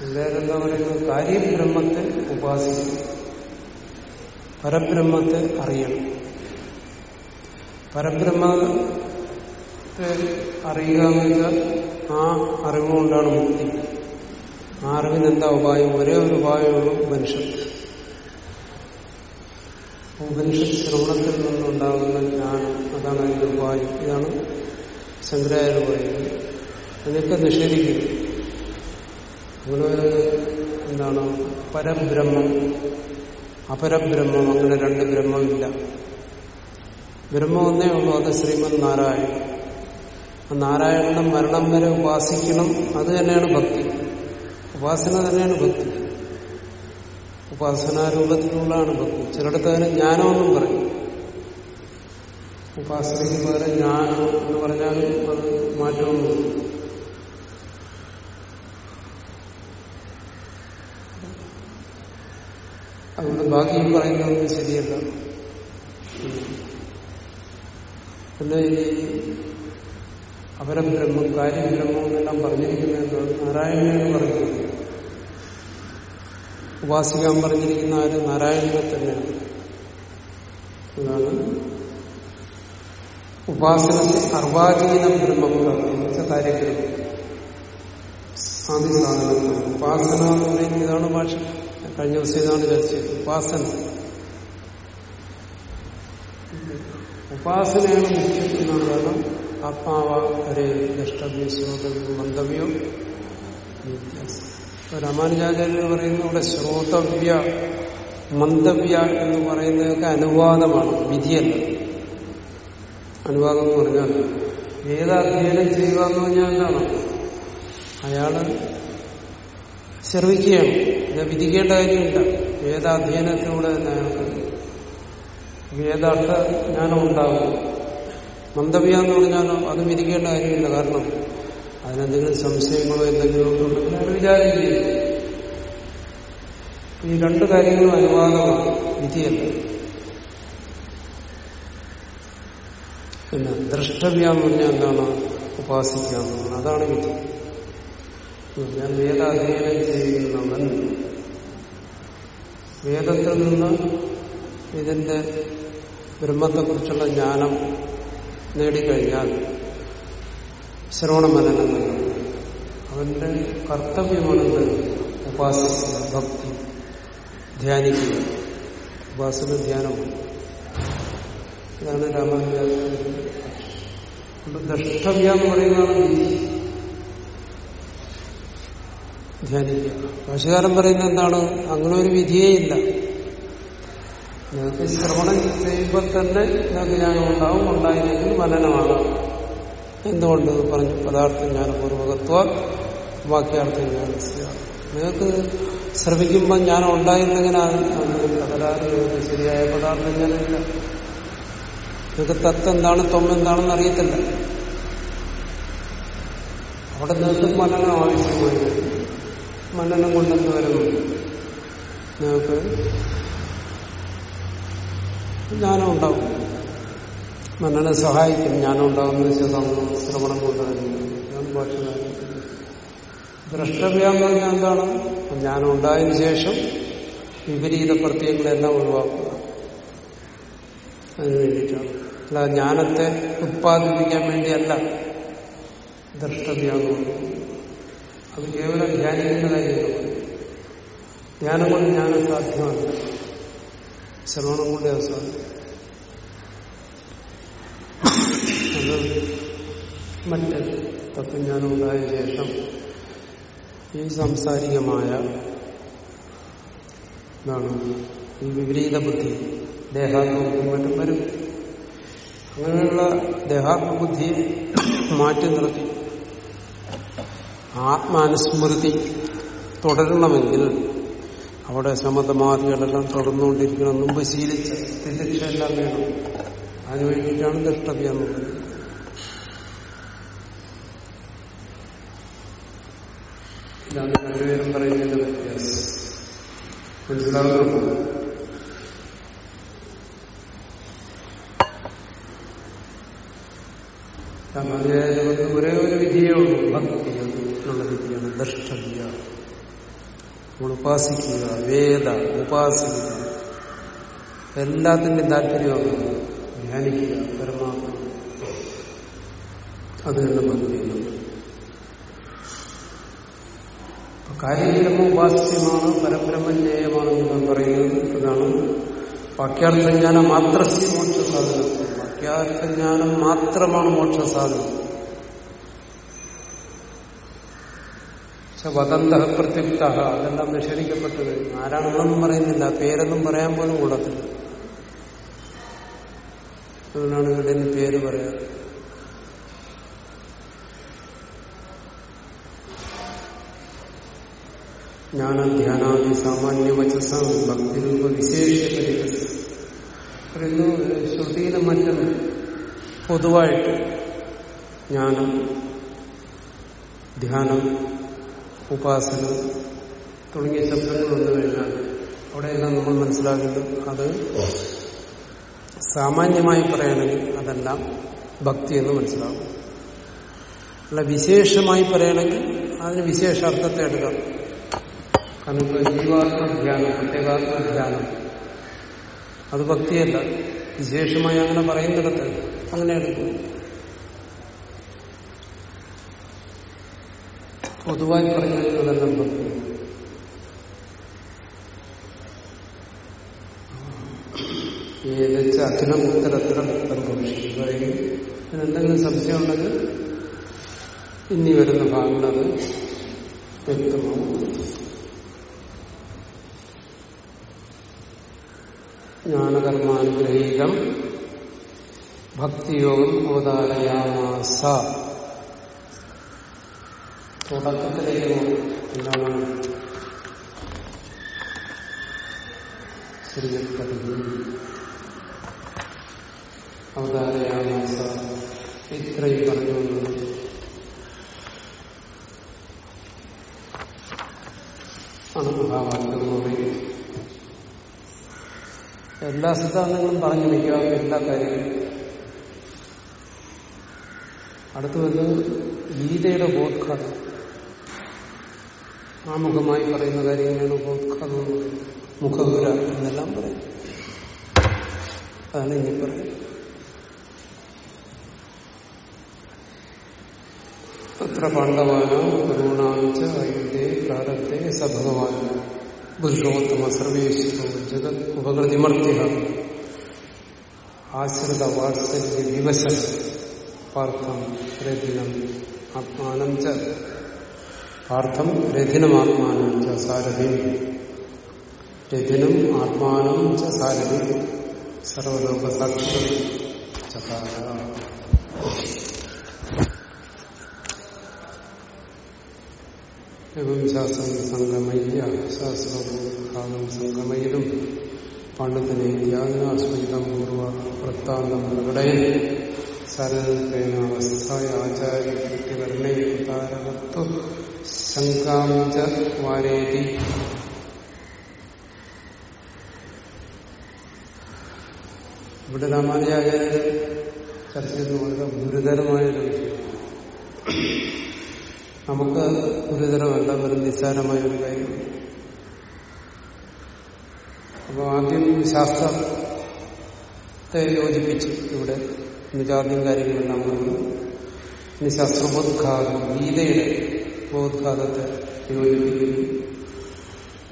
Speaker 1: ശങ്കരാചാര്യ പറയുന്നത്? കാര്യം ബ്രഹ്മത്തെ ഉപാസിക്കും. പരബ്രഹ്മത്തെ അറിയണം. പരബ്രഹ്മത്തെ അറിയുക എന്ന് വെച്ചാൽ ആ അറിവുകൊണ്ടാണ് മുക്തി. ആ അറിവിന് എന്താ ഉപായം? ഒരേ ഒരു ഉപായമുള്ളൂ ഉപനിഷത്ത്. ഉപനിഷത്ത് ശ്രവണത്തിൽ നിന്നുണ്ടാകുന്ന ജ്ഞാനം. അതാണ് അതിന്റെ ഉപായം. ഇതാണ് ശങ്കരാചാര്യ പറയുന്നത്. അതൊക്കെ നിഷേധിക്കുന്നു. അങ്ങനെ എന്താണ്? പരബ്രഹ്മം. അപരബ്രഹ്മം. അങ്ങനെ രണ്ട് ബ്രഹ്മമില്ല. ബ്രഹ്മം ഒന്നേ ഉള്ളൂ. അത് ശ്രീമൻ നാരായണൻ. നാരായണനെ മരണം വരെ ഉപാസിക്കണം അത് തന്നെയാണ് ഭക്തി. ഉപാസന തന്നെയാണ് ഭക്തി. ഉപാസനാരൂപത്തിലുള്ളതാണ് ഭക്തി. ചിലടത്ത് അതിന് ജ്ഞാനമെന്നും പറയും ഉപാസനയ്ക്ക് പകരം ജ്ഞാനം എന്ന് പറഞ്ഞാലും അത് മാറ്റമൊന്നുമില്ല അതുകൊണ്ട് ബാക്കി പറയുന്നതൊന്നും ശരിയല്ല. പിന്നെ ഈ കാര്യം ബ്രഹ്മം എന്നെല്ലാം പറഞ്ഞിരിക്കുന്നത് നാരായണനെ പറഞ്ഞിരിക്കുന്നത് ഉപാസിക്കാൻ പറഞ്ഞിരിക്കുന്ന ആര്? നാരായണനെ തന്നെയാണ്. അതാണ് ഉപാസന സർവാധീന ബ്രഹ്മം പ്രവർത്തിച്ച കാര്യക്രമം ആദ്യ സാധനങ്ങൾ ഉപാസന എന്ന് പറയുന്നത് ഇതാണ് ഭാഷ. കഴിഞ്ഞ ദിവസം ഇതാണ് ചർച്ച ചെയ്തത് ഉപാസന. ഉപാസനയാണ് മുഖ്യം എന്നാണ് കാരണം ആത്മാവ വരെ ദ്രഷ്ടവ്യ ശ്രോതവ്യോ വ്യത്യാസം രാമാനുജാചാര്യർ പറയുന്ന ഇവിടെ ശ്രോതവ്യ മന്ദവ്യ എന്ന് പറയുന്നതൊക്കെ അനുവാദമാണ് വിധിയല്ല. അനുവാദം എന്ന് പറഞ്ഞാൽ വേദാധ്യയനം ചെയ്യുക എന്ന് പറഞ്ഞാൽ എന്താണ്? അയാൾ ശ്രവിക്കുകയാണ്. ഇത് വിധിക്കേണ്ട കാര്യമില്ല. വേദാധ്യയനത്തിലൂടെ തന്നെ അയാൾക്ക് വേദാർത്ഥ ജ്ഞാനം ഉണ്ടാകും മന്ദവ്യ എന്ന് പറഞ്ഞാലോ അത് വിധിക്കേണ്ട കാര്യമില്ല. കാരണം അതിനെന്തെങ്കിലും സംശയങ്ങളോ എന്തെങ്കിലും ഉണ്ടെങ്കിൽ അവർ വിചാരിക്കുകയില്ല. ഈ രണ്ട് കാര്യങ്ങളും അനുവാദമാണ് വിധിയല്ല. പിന്നെ ദ്രഷ്ടവ്യാന്ന് പറഞ്ഞാൽ എന്താണ്? ഉപാസിക്കാമെന്നാണ് അതാണ് വിധി. ഞാൻ വേദാധ്യയനം ചെയ്യുന്നവൻ വേദത്തിൽ നിന്ന് ഇതിന്റെ ബ്രഹ്മത്തെക്കുറിച്ചുള്ള ജ്ഞാനം നേടിക്കഴിഞ്ഞാൽ ശ്രവണമനനങ്ങൾ അവന്റെ കർത്തവ്യമാണെന്ന് ഉപാസിക്കുക ഭക്തി ധ്യാനിക്കുക. ഉപാസന ധ്യാനമാണ്. ഇതാണ് രാമാനുജാചാര്യ ദ്രഷ്ടവ്യ എന്ന് പറയുന്നതാണ് ധ്യാനിക്കുക. ഭാഷകാരം പറയുന്നത് എന്താണ്? അങ്ങനെ ഒരു വിധിയേ ഇല്ല. നിങ്ങൾക്ക് ശ്രവണം ചെയ്യുമ്പോൾ തന്നെ നിങ്ങൾക്ക് ജ്ഞാനം ഉണ്ടാവും ഉണ്ടായില്ലെങ്കിൽ മനനമാകാം എന്തുകൊണ്ട് പറഞ്ഞു? പദാർത്ഥ ജ്ഞാനപൂർവകത്വ വാക്യാർത്ഥ ജ്ഞാനസ്യ. നിങ്ങൾക്ക് ശ്രമിക്കുമ്പോൾ ജ്ഞാനം ഉണ്ടായില്ലെങ്കിൽ തകരാറ് നിങ്ങൾക്ക് ശരിയായ പദാർത്ഥ ജ്ഞാനമില്ല. നിങ്ങൾക്ക് തത്ത് എന്താണ് തൊമ്മെന്താണെന്ന് അറിയത്തില്ല. അവിടെ നിങ്ങൾക്ക് മനനം ആവശ്യമായി മലനം കൊണ്ടെന്ന് വരുന്നു. നിങ്ങൾക്ക് ജ്ഞാനം ഉണ്ടാവും മനനെ സഹായിക്കും. ജ്ഞാനം ഉണ്ടാകുന്ന ശ്രവണം കൊണ്ട് തന്നെ ദ്രഷ്ടവ്യാന്ന് പറഞ്ഞാൽ എന്താണ്? ജ്ഞാനം ഉണ്ടായതിനു ശേഷം വിപരീത പ്രത്യയങ്ങളെല്ലാം ഒഴിവാക്കുക. അതിനു വേണ്ടിയിട്ടാണ്. അല്ല ജ്ഞാനത്തെ ഉത്പാദിപ്പിക്കാൻ വേണ്ടിയല്ല ദ്രഷ്ടവ്യാകുന്നത് അത് കേവലം ധ്യാനിക്കുന്ന കാര്യങ്ങളാണ് ധ്യാനം കൊണ്ട് ജ്ഞാനം സാധ്യമല്ല. ശ്രവണം കൊണ്ട് അത് മറ്റ് തത്വജ്ഞാനം ഉണ്ടായ ശേഷം ഈ സാംസാരികമായ എന്താണ് ഈ വിപരീത ബുദ്ധി ദേഹാത്മബുദ്ധി മറ്റും വരും. അങ്ങനെയുള്ള ദേഹാത്മബുദ്ധിയെ മാറ്റി നിർത്തി. ആത്മാനുസ്മൃതി തുടരണമെങ്കിൽ അവിടെ സമതമാദികളെല്ലാം തുടർന്നുകൊണ്ടിരിക്കണം. മുമ്പ് ശീലിച്ച എല്ലാം വേണം. അതിനു വേണ്ടിയിട്ടാണ് ദൃഷ്ടവ്യ എന്ന് പറയുന്നത് ഇതാണ് രണ്ടുപേരും പറയുന്നതിന്റെ വ്യത്യാസം മനസ്സിലാകുന്നു രാമാനുജാചാര്യ ഒരേ ഒരു വിധിയേ ഉള്ളൂ. ഭക്തി എന്നുള്ള വിധിയാണ് ദ്രഷ്ടവ്യ നമ്മൾ ഉപാസിക്കുക വേദ ഉപാസിക്കുക. എല്ലാത്തിന്റെയും താല്പര്യമാണ് ധ്യാനിക്കുക പരമാത്മ അത് തന്നെ ഭക്തി എന്നുള്ളത് കാര്യബ്രഹ്മ ഉപാസ്യമാണ് പരബ്രഹ്മജ്ഞേയമാണെന്ന് പറയുന്നത് ഇതാണ് വാക്യാർത്ഥജ്ഞാനം മാത്രസ്യ മോക്ഷ സാധനം. വാക്യാർത്ഥജ്ഞാനം മാത്രമാണ് മോക്ഷ സാധനം. വതന്ത പ്രത്യുക്ത. അതെല്ലാം നിഷേധിക്കപ്പെട്ടത്? ആരാണെന്നും പറയുന്നില്ല. പേരൊന്നും പറയാൻ പോലും കൂടത്തില്ല. അതുകൊണ്ടാണ് ഇവിടെ പേര് പറയാം. ജ്ഞാനധ്യാനാദി സാമാന്യ വചസം ഭക്തിരൂപ വിശേഷ പറയുന്നു ശ്രുതിയിലെ മറ്റും പൊതുവായിട്ട് ജ്ഞാനം ധ്യാനം ഉപാസന തുടങ്ങിയ ശബ്ദങ്ങൾ വന്നു കഴിഞ്ഞാൽ അവിടെയെല്ലാം നമ്മൾ മനസ്സിലാക്കുന്നത് അത് സാമാന്യമായി പറയണമെങ്കിൽ അതെല്ലാം ഭക്തി എന്ന് മനസ്സിലാവും അല്ല വിശേഷമായി പറയണമെങ്കിൽ അതിന് വിശേഷാർത്ഥത്തെ എടുക്കാം. കാരണം ജീവാത്മധ്യാനം പ്രത്യേകാത്മധ്യാനം അത് ഭക്തിയല്ല. വിശേഷമായി അങ്ങനെ പറയുന്നിടത്ത് അങ്ങനെ എടുക്കും പൊതുവായി പറഞ്ഞതെല്ലാം ഭക്തി? ഏതച്ച അഖിലം ഉത്തരത്ര ഭക്തം ഭവിഷ്യം പറയും സംശയം ഉണ്ടെങ്കിൽ ഇനി വരുന്ന ഭാഗങ്ങൾ അത് വ്യക്തമാവും ജ്ഞാനകർമാനുഗ്രഹീതം ഭക്തിയോഗം അവതാരയാമാസ. തുടക്കത്തിലേക്ക് എന്താണ്? ശ്രീപതി അവതാരയാമാസ. ഇത്രയും പറഞ്ഞു ആണ് മഹാവാക്യങ്ങളോടെ എല്ലാ സിദ്ധാന്തങ്ങളും പറഞ്ഞു വയ്ക്കുക എല്ലാ കാര്യങ്ങളും. അടുത്തു വന്ന് ഗീതയുടെ ബോധം ആമുഖമായി പറയുന്ന കാര്യങ്ങളാണ് ബോധം മുഖഗുര എന്നെല്ലാം പറയും. അതാണ് ഇനി പറയുന്നത്. തത്ര പാണ്ഡവാനോ കരുണാഞ്ച അയുധേ പ്രാരബ്ധേ സഭഗവാൻ പുരുഷോത്തമ സർവേശ്വരോ ജഗത് ഉപകൃതിമർത്യ ആശ്രിത വാത്സല്യ വിവശ പാർത്ഥം രഥിനം ആത്മാനം ച. പാർത്ഥം രഥിനമാത്മാനം ച സാരഥി. രഥിനം ആത്മാനം ച സാരഥി. സർവലോക സാക്ഷി ചകാര എവം ശാസ്ത്രം സംഗമയ്യ ശാസ്ത്രഭാഗം സംഗമയിലും പണ്ഡിതനെ യാജ്ഞാസ്മിതം പൂർവ വൃത്താന്തം പ്രകടയൻ സരളേന അവസ്ഥായ ശങ്കാം ച വാരേതി ഇവിടെ രാമാനുജാചാര്യ ചർച്ച ചെയ്ത് വളരെ ഗുരുതരമായൊരു വിഷയം നമുക്ക് ഗുരുതരമല്ല വെറും നിസ്സാരമായ ഒരു കാര്യം. അപ്പോൾ ആദ്യം ശാസ്ത്രത്തെ യോജിപ്പിച്ച് ഇവിടെ നിജാദ്യം കാര്യങ്ങളെല്ലാം പറഞ്ഞു. ഇനി ശാസ്ത്രബോദ്ഘാതം ഗീതയുടെ ബോദ്ഘാതത്തെ യോജിപ്പിക്കുന്നു.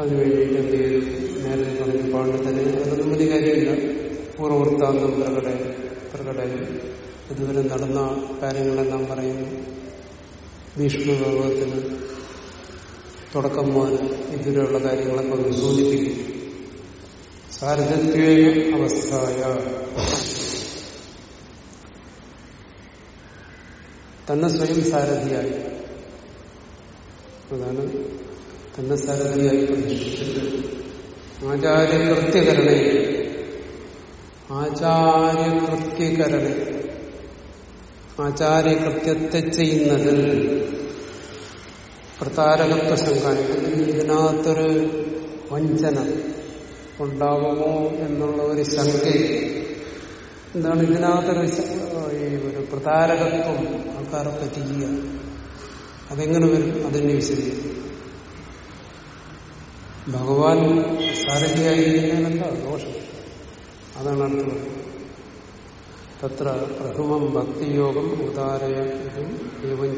Speaker 1: അതിനുവേണ്ടിയിട്ട് എന്ത് ചെയ്തു നേരത്തെ പറഞ്ഞ പാണ്ഡിതനെ അതൊന്നും വലിയ കാര്യമില്ല. പൂർവവൃത്താന്തം പ്രകട പ്രകടനം. ഇതുവരെ നടന്ന കാര്യങ്ങളെല്ലാം പറയുന്നു. ഭീഷ്മ ഭഗവത്തിന് തുടക്കം മുതൽ ഇതുവരെയുള്ള കാര്യങ്ങളൊക്കെ ഒന്ന് സൂചിപ്പിക്കും. സാരഥത്വേന അവസ്ഥായ. തന്നെ സ്വയം സാരഥിയായി. അതാണ് തന്നെ സാരഥിയായി പ്രതിഷ്ഠിച്ചിട്ട് ആചാര്യകൃത്യകരണ ആചാര്യകൃത്യകരണ ആചാര്യകൃത്യത്തെ ചെയ്യുന്നതിൽ പ്രതാരകത്വ ശങ്ക ഇതിനകത്തൊരു വഞ്ചന ഉണ്ടാവുമോ എന്നുള്ള ഒരു ശങ്ക. എന്താണ് ഇതിനകത്തൊരു ഈ ഒരു പ്രതാരകത്വം ആൾക്കാരെ പറ്റിക്കുക. അതെങ്ങനെ വരും? അതിനെ വിശദീകരിക്കും. ഭഗവാൻ സാരഥിയായിരിക്കുന്നതിനെന്താ ദോഷം. അതാണ് അർത്ഥം. തത്ര പ്രഥമം ഭക്തിയോഗം ഉദാരയും ഇതും ഏവം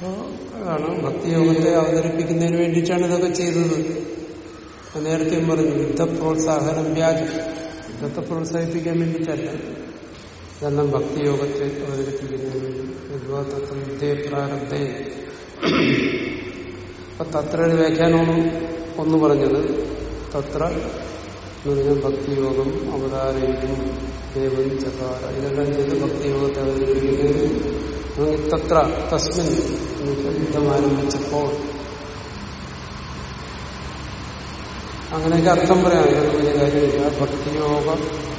Speaker 1: അപ്പോ അതാണ് ഭക്തിയോഗത്തെ അവതരിപ്പിക്കുന്നതിന് വേണ്ടിയിട്ടാണ് ഇതൊക്കെ ചെയ്തത്. നേരത്തെ പറഞ്ഞു യുദ്ധ പ്രോത്സാഹനം വ്യാജം. യുദ്ധത്തെ പ്രോത്സാഹിപ്പിക്കാൻ വേണ്ടിയിട്ടല്ല. ഇതെല്ലാം ഭക്തിയോഗത്തെ അവതരിപ്പിക്കുന്നതിന് വേണ്ടി. യുദ്ധ തത്ര യുദ്ധേ പ്രാരബ്ധേ. അപ്പൊ തത്ര ഒരു വ്യാഖ്യാനമാണ് ഒന്ന് പറഞ്ഞത്. തത്ര ഭക്തിയോഗം അവതാരയിലും ദേവൻ ചകാര. ഇതെല്ലാം ചെയ്ത് ഭക്തിയോഗത്തെ അവതരിപ്പിക്കുന്നതിന് തത്ര തസ്മിൻ. യുദ്ധം ആരംഭിച്ചപ്പോൾ അങ്ങനെയൊക്കെ അർത്ഥം പറയാം. അങ്ങനെ വലിയ കാര്യമില്ല. ഭക്തിയോഗ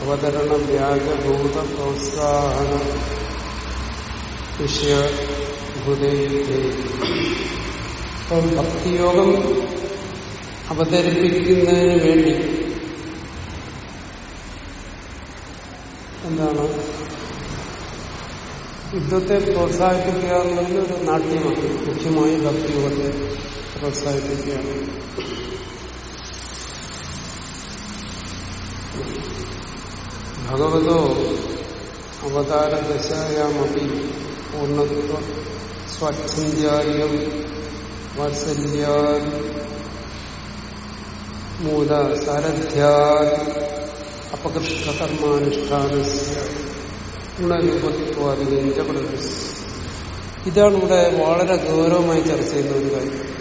Speaker 1: അവതരണ വ്യാജഭൂത പ്രോത്സാഹന വിഷയ അപ്പം ഭക്തിയോഗം അവതരിപ്പിക്കുന്നതിന് വേണ്ടി എന്താണ്? യുദ്ധത്തെ പ്രോത്സാഹിപ്പിക്കുക എന്നുള്ളത് ഒരു നാട്യമാണ്. മുഖ്യമായി ഭക്തിയോഗത്തെ പ്രോത്സാഹിപ്പിക്കുകയാണ്. ഭഗവതോ അവതാരദശായാമപി പൂർണത്വ സ്വച്ഛന്ത്യാരിയം വാത്സല്യാ മൂല സാരഥ്യാദി അപകൃഷ്ടകർമാനുഷ്ഠാനസ്യ പ്രദർശിച്ചു ഇതാണ് ഇവിടെ വളരെ ഗൗരവമായി ചർച്ച ചെയ്യുന്ന ഒരു കാര്യം.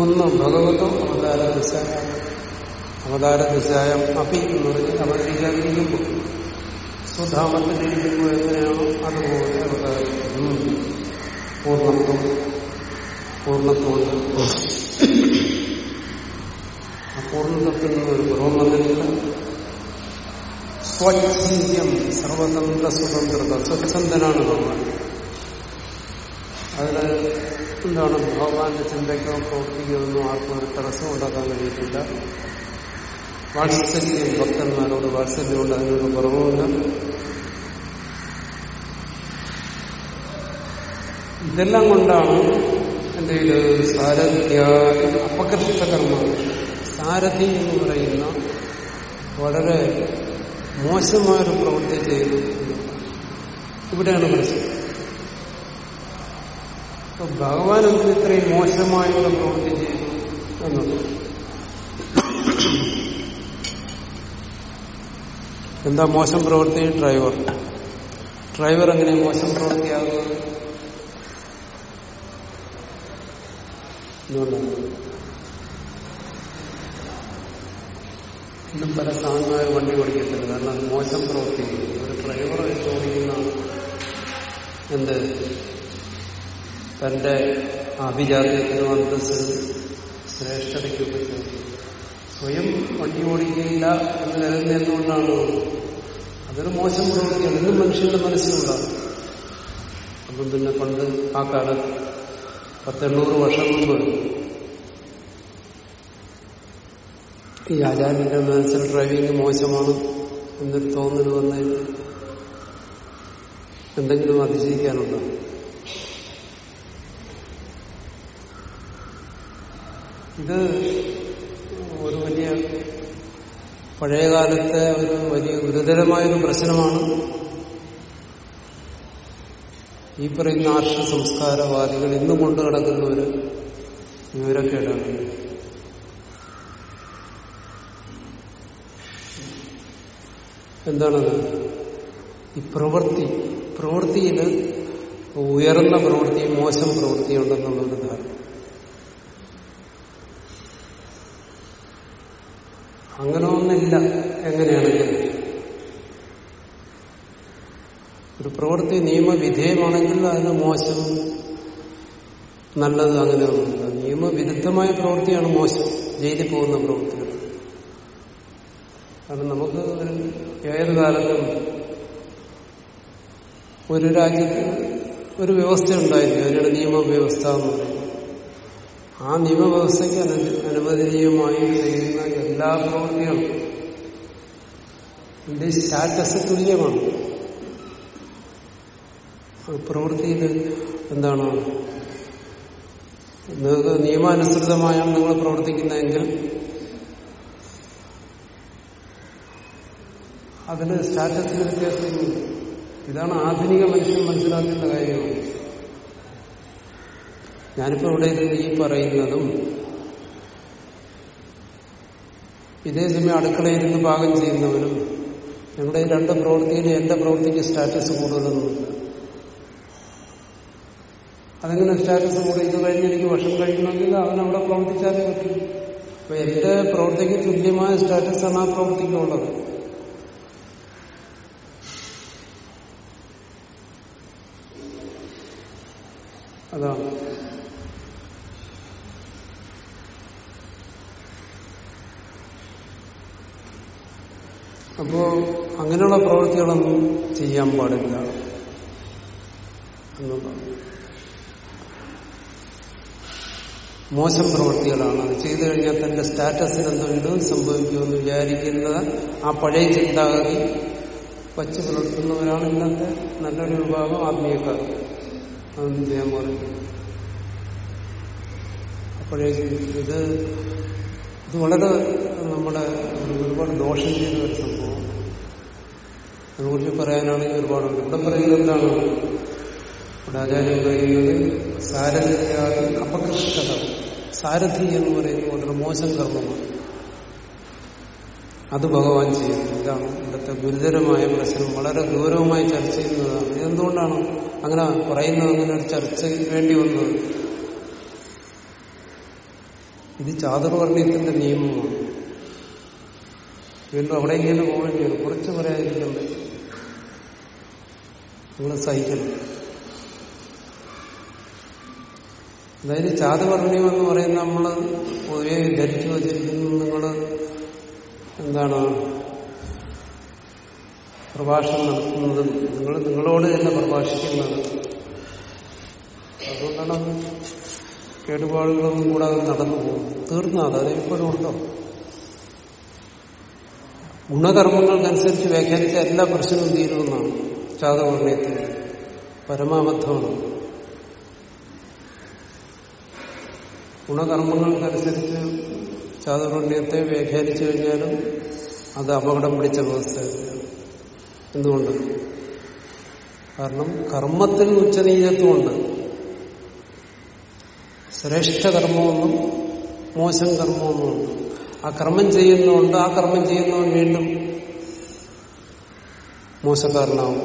Speaker 1: ഒന്ന് ഭഗവതം അവതാര ദിശായ അവതാര ദിശായം അപ്പി എന്ന് പറഞ്ഞ് അവതരിക്കാതിരിക്കുമ്പോൾ സ്വധാമത്തിലിരിക്കുമ്പോൾ എങ്ങനെയാണോ അതുപോലെ അവതാരിക്കുന്നു പൂർണത്വം. പൂർണത്വമുണ്ട് ആ പൂർണത്വത്തിൽ നിന്ന് ഒരു കുറവും വന്നിട്ടില്ല സ്വച്ഛന്യം സർവതന്ത്ര സ്വതന്ത്രത സ്വച്ഛന്തനാണ് ഭഗവാൻ. അതിൽ എന്താണ് ഭഗവാന്റെ ചിന്തയ്ക്കോ പ്രവർത്തിക്കോ ഒന്നും ആർക്കും ഒരു തടസ്സം ഉണ്ടാക്കാൻ കഴിയത്തില്ല. വാത്സല്യം ഭക്തന്മാരോട് വാത്സല്യമുണ്ട് അതിനൊരു കുറവുമില്ല. ഇതെല്ലാം കൊണ്ടാണ് എന്തെങ്കിലും ചെയ്തത് അപകർഷിത അപകർഷകർമ്മ സാരഥി എന്ന് പറയുന്ന വളരെ മോശമായൊരു പ്രവൃത്തി ചെയ്തു. ഇവിടെയാണ് പ്രശ്നം അപ്പൊ ഭഗവാൻ എന്തിന് ഇത്രയും മോശമായുള്ള പ്രവൃത്തി ചെയ്തു എന്നുള്ളത്? എന്താ മോശം പ്രവൃത്തി? ഡ്രൈവർ. ഡ്രൈവർ എങ്ങനെ മോശം പ്രവൃത്തിയാകുന്നത് ഇന്നും പല സാധനമായ വണ്ടി ഓടിക്കത്തില്ല. കാരണം അത് മോശം പ്രവൃത്തി. ഒരു ഡ്രൈവർ വെച്ച് ഓടിക്കുന്ന എന്ത്? തന്റെ അഭിജാത്യത്തിനും അന്തസ്സിനും പറ്റും സ്വയം വണ്ടി ഓടിക്കില്ല എന്ന് കരുതുന്ന അതൊരു മോശം പ്രവൃത്തിയാണ് ഇന്നും മനുഷ്യന്റെ മനസ്സിലുള്ള. അപ്പം പിന്നെ പണ്ട് ആ കാലം പത്തെണ്ണൂറ് വർഷം മുമ്പ് ഈ ആചാര്യന്റെ മനസ്സിൽ ഡ്രൈവിംഗ് മോശമാണ് എന്നൊരു തോന്നൽ വന്നതിൽ എന്തെങ്കിലും അതിജീവിക്കാനുണ്ടോ? ഇത് ഒരു വലിയ പഴയകാലത്തെ ഒരു വലിയ ഗുരുതരമായൊരു പ്രശ്നമാണ്. ഈ പറയുന്ന ആർഷ സംസ്കാരവാദികൾ ഇന്നും കൊണ്ടു ഒരു വിവരക്കേടാണ് എന്താണത് ഈ പ്രവൃത്തി പ്രവൃത്തിയിൽ ഉയർന്ന പ്രവൃത്തി മോശം പ്രവൃത്തി ഉണ്ടെന്നുള്ളൊരു ധാരണ. അങ്ങനെ ഒന്നില്ല എങ്ങനെയാണെങ്കിൽ ഒരു പ്രവൃത്തി നിയമവിധേയമാണെങ്കിൽ അതിന് മോശം നല്ലത് അങ്ങനെ ഒന്നുമില്ല നിയമവിരുദ്ധമായ പ്രവൃത്തിയാണ് മോശം ജയിലിൽ പോകുന്ന പ്രവൃത്തികൾ. കാരണം നമുക്ക് ഏത് കാലത്തും ഒരു രാജ്യത്ത് ഒരു വ്യവസ്ഥ ഉണ്ടായിരുന്നു അതിനാണ് നിയമവ്യവസ്ഥ എന്ന് ആ നിയമവ്യവസ്ഥയ്ക്ക് അനു അനുവദനീയമായി ചെയ്യുന്ന എല്ലാ പ്രവൃത്തികളും ഇതിന്റെ സ്റ്റാറ്റസ് തുല്യമാണ്. പ്രവൃത്തിയിൽ എന്താണ്? നിങ്ങൾക്ക് നിയമാനുസൃതമായാണ് നിങ്ങൾ പ്രവർത്തിക്കുന്നതെങ്കിൽ അതിന് സ്റ്റാറ്റസിന് വ്യത്യാസം ഇതാണ് ആധുനിക മനുഷ്യൻ മനസ്സിലാക്കേണ്ട കാര്യം. ഞാനിപ്പോ ഇവിടെ ഇരുന്ന് ഈ പറയുന്നതും ഇതേ സമയം അടുക്കളയിരുന്ന് പാകം ചെയ്യുന്നവനും ഈ രണ്ട് പ്രവൃത്തിയിലും എന്റെ പ്രവൃത്തിക്ക് സ്റ്റാറ്റസ് കൂടുതലൊന്നുമില്ല. അതെങ്ങനെ സ്റ്റാറ്റസ് കൂടെ? ഇത് കഴിഞ്ഞ് എനിക്ക് വർഷം കഴിക്കണമെങ്കിൽ അവനവിടെ പ്രവർത്തിച്ചാലേ പറ്റും. അപ്പൊ എന്റെ പ്രവൃത്തിക്ക് തുല്യമായ സ്റ്റാറ്റസാണ് ആ പ്രവൃത്തിക്കുള്ളത്. അതാണ് അപ്പോ അങ്ങനെയുള്ള പ്രവൃത്തികളൊന്നും ചെയ്യാൻ പാടില്ല. എന്നുള്ളതാണ്. മോശം പ്രവൃത്തികളാണ്. അത് ചെയ്തു കഴിഞ്ഞാൽ തന്റെ സ്റ്റാറ്റസിൽ എന്തെങ്കിലും സംഭവിക്കുമെന്ന് വിചാരിക്കുന്നത് ആ പഴയ ചിന്താഗതി വച്ച് പുലർത്തുന്നവരാണ് ഇന്നത്തെ നല്ലൊരു വിഭാഗം ആത്മീയക്കാർ. അതൊന്നും ചെയ്യാൻ പറയും അപ്പോഴേക്കും ഇത് ഇത് വളരെ നമ്മുടെ ഒരുപാട് ദോഷം ചെയ്ത ഒരു സംഭവം. അതിനെക്കുറിച്ച് പറയാനാണെങ്കിൽ ഒരുപാടുണ്ട് ഇവിടെ പറയുന്നത് എന്താണ്? ഇവിടെ ആചാര്യം പറയുന്നത് സാരഥിയാതി അപകൃഷ്ടത. സാരഥി എന്ന് പറയുന്നത് വളരെ മോശം കർമ്മമാണ്. അത് ഭഗവാൻ ചെയ്യുന്നു ഇതാണ് ഇവിടുത്തെ ഗുരുതരമായ പ്രശ്നം. വളരെ ഗൗരവമായി ചർച്ച ചെയ്യുന്നതാണ്. ഇതെന്തുകൊണ്ടാണ്? അങ്ങനെ പറയുന്നത് അങ്ങനെ ഒരു ചർച്ച വേണ്ടി വന്നത് ഇത് ചാതുർവർണയത്തിന്റെ നിയമമാണ്. വീണ്ടും അവിടെ ഇങ്ങനെ പോകേണ്ടി വരും കുറച്ച് പറയാതിരിക്കാൻ പറ്റും. നിങ്ങൾ സഹിക്കണം. അതായത് ചാതുവർണയം എന്ന് പറയുന്ന നമ്മൾ പൊതുവെ ധരിച്ചു വച്ചിരിക്കുന്നത് നിങ്ങൾ എന്താണ്? പ്രഭാഷണം നടത്തുന്നതും നിങ്ങൾ നിങ്ങളോട് തന്നെ പ്രഭാഷിക്കുന്നത്. അതുകൊണ്ടാണ് അത് കേടുപാടുകളൊന്നും കൂടാതെ നടന്നു പോകും തീർന്നു അതായത് അത് ഇപ്പോഴും ഉണ്ടോ? ഗുണകർമ്മങ്ങൾക്കനുസരിച്ച് വ്യാഖ്യാനിച്ച എല്ലാ പ്രശ്നവും തീരുമെന്നാണ് ചാതവർണയത്തിൽ പരമാബദ്ധമാണ്. ഗുണകർമ്മങ്ങൾക്കനുസരിച്ച് ചാതുർണ്യത്തെ വ്യാഖ്യാനിച്ചു കഴിഞ്ഞാലും അത് അപകടം പിടിച്ച വ്യവസ്ഥയാണ് എന്തുകൊണ്ട്? കാരണം കർമ്മത്തിന് ഉച്ചനീചത്വമുണ്ട് ശ്രേഷ്ഠ കർമ്മമൊന്നും മോശം കർമ്മമൊന്നും ആ കർമ്മം ചെയ്യുന്നതുകൊണ്ട് ആ കർമ്മം ചെയ്യുന്നവൻ വീണ്ടും മോശക്കാരനാവും.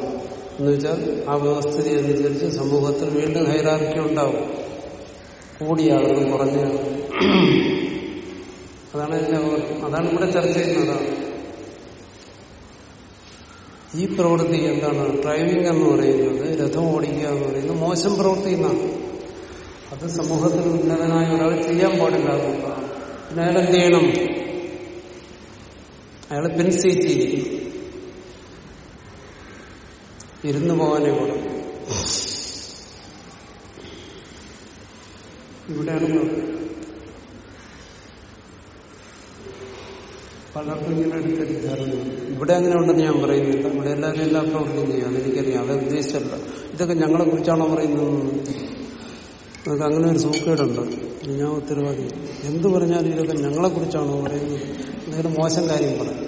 Speaker 1: എന്ന് വെച്ചാൽ ആ വ്യവസ്ഥിതി അനുസരിച്ച് സമൂഹത്തിൽ വീണ്ടും ഹൈറാർക്കി ഉണ്ടാവും. കൂടിയ ആളുകൾ കുറഞ്ഞ അതാണ് അതാണ് ഇവിടെ ചർച്ച ചെയ്യുന്നതാണ് ഈ പ്രവൃത്തി എന്താണ്? ഡ്രൈവിംഗ് എന്ന് പറയുന്നത് രഥം ഓടിക്കുക എന്ന് പറയുന്നത് മോശം പ്രവൃത്തി എന്നാണ്. അത് സമൂഹത്തിൽ ഉന്നതനായ ഒരാൾ ചെയ്യാൻ പാടില്ല പിന്നെ അയാൾ എന്ത് ചെയ്യണം? അയാൾ പിൻസീറ്റിയിരിക്കും ഇരുന്നു പോകാനേ പാടും ഇവിടെയാണ് പലർക്കും ഇങ്ങനെ എടുത്തിരിക്കാറുണ്ട്. ഇവിടെ അങ്ങനെ ഉണ്ടെന്ന് ഞാൻ പറയുന്നില്ല. ഇവിടെ എല്ലാവരും എല്ലാ പ്രവർത്തനം ചെയ്യാം. അതെനിക്കറിയാം. അത് ഉദ്ദേശിച്ചല്ല. ഇതൊക്കെ ഞങ്ങളെ കുറിച്ചാണോ പറയുന്നത്? അങ്ങനെ ഒരു സൂക്കേടുണ്ട്. ഞാൻ ഉത്തരവാദി. എന്ത് പറഞ്ഞാലും ഇതൊക്കെ ഞങ്ങളെ കുറിച്ചാണോ പറയുന്നത്? എന്തെങ്കിലും മോശം കാര്യം പറഞ്ഞു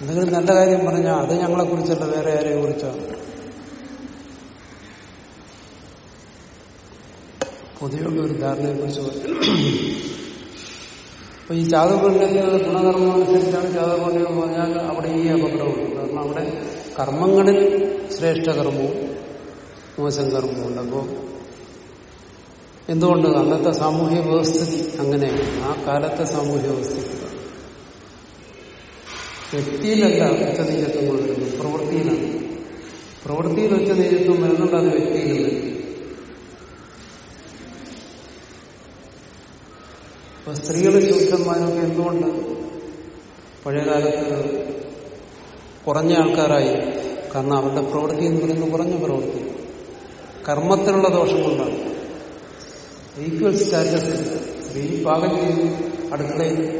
Speaker 1: എന്തെങ്കിലും നല്ല കാര്യം പറഞ്ഞാൽ അത് ഞങ്ങളെ കുറിച്ചല്ല വേറെ ആരെയും കുറിച്ചാണ്. പൊതുവെയുള്ള ഒരു ധാരണയെക്കുറിച്ച് പറയും. അപ്പൊ ഈ ജാതകപണ്ഡിതരുടെ ഗുണകർമ്മം അനുസരിച്ചാണ് ജാതകപണ്ഡിതം എന്ന് പറഞ്ഞാൽ അവിടെ ഈ അപകടമുണ്ട് കാരണം അവിടെ കർമ്മങ്ങളിൽ ശ്രേഷ്ഠ കർമ്മവും മോശം കർമ്മവും ഉണ്ട്. അപ്പോൾ എന്തുകൊണ്ട് അന്നത്തെ സാമൂഹ്യ വ്യവസ്ഥിതി അങ്ങനെയാണ്? ആ കാലത്തെ സാമൂഹ്യ വ്യവസ്ഥിതി. വ്യക്തിയിലല്ല ഉച്ചനീചത്വം കൊണ്ടുവരുന്നത് പ്രവൃത്തിയിലാണ്. പ്രവൃത്തിയിൽ ഉച്ചനീചത്വം വരുന്നുണ്ട് അത് വ്യക്തിയിലില്ല. അപ്പൊ സ്ത്രീകൾ ശൂദ്രന്മാരൊക്കെ എന്തുകൊണ്ട് പഴയകാലത്ത് കുറഞ്ഞ ആൾക്കാരായി? കാരണം അവരുടെ പ്രവൃത്തി എന്ന് പറയുന്നത് കുറഞ്ഞ പ്രവൃത്തി. കർമ്മത്തിലുള്ള ദോഷം കൊണ്ടാണ്. ഈക്വൽ സ്റ്റാറ്റസ് സ്ത്രീ പാകം ചെയ്യുന്നു അടുക്കളയിൽ.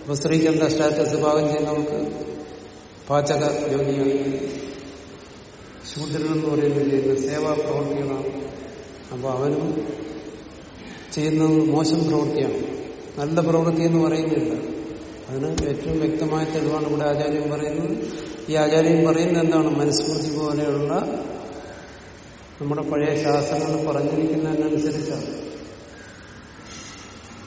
Speaker 1: അപ്പൊ സ്ത്രീക്ക് എന്താ സ്റ്റാറ്റസ് പാകം ചെയ്യുന്നവർക്ക് പാചക ജോലിയാണ് ശൂദ്രൻ എന്ന് പറയുന്നത് ചെയ്യുന്ന സേവാ പ്രവൃത്തികളാണ്. അപ്പൊ അവനും ചെയ്യുന്നത് മോശം പ്രവൃത്തിയാണ്. നല്ല പ്രവൃത്തി എന്ന് പറയുന്നില്ല. അതിന് ഏറ്റവും വ്യക്തമായ തെളിവാണ് ഇവിടെ ആചാര്യം പറയുന്നത്. ഈ ആചാര്യം പറയുന്നത് എന്താണ്? മനുസ്മൃതി പോലെയുള്ള നമ്മുടെ പഴയ ശാസ്ത്രങ്ങൾ പറഞ്ഞിരിക്കുന്നതിനനുസരിച്ചാണ്.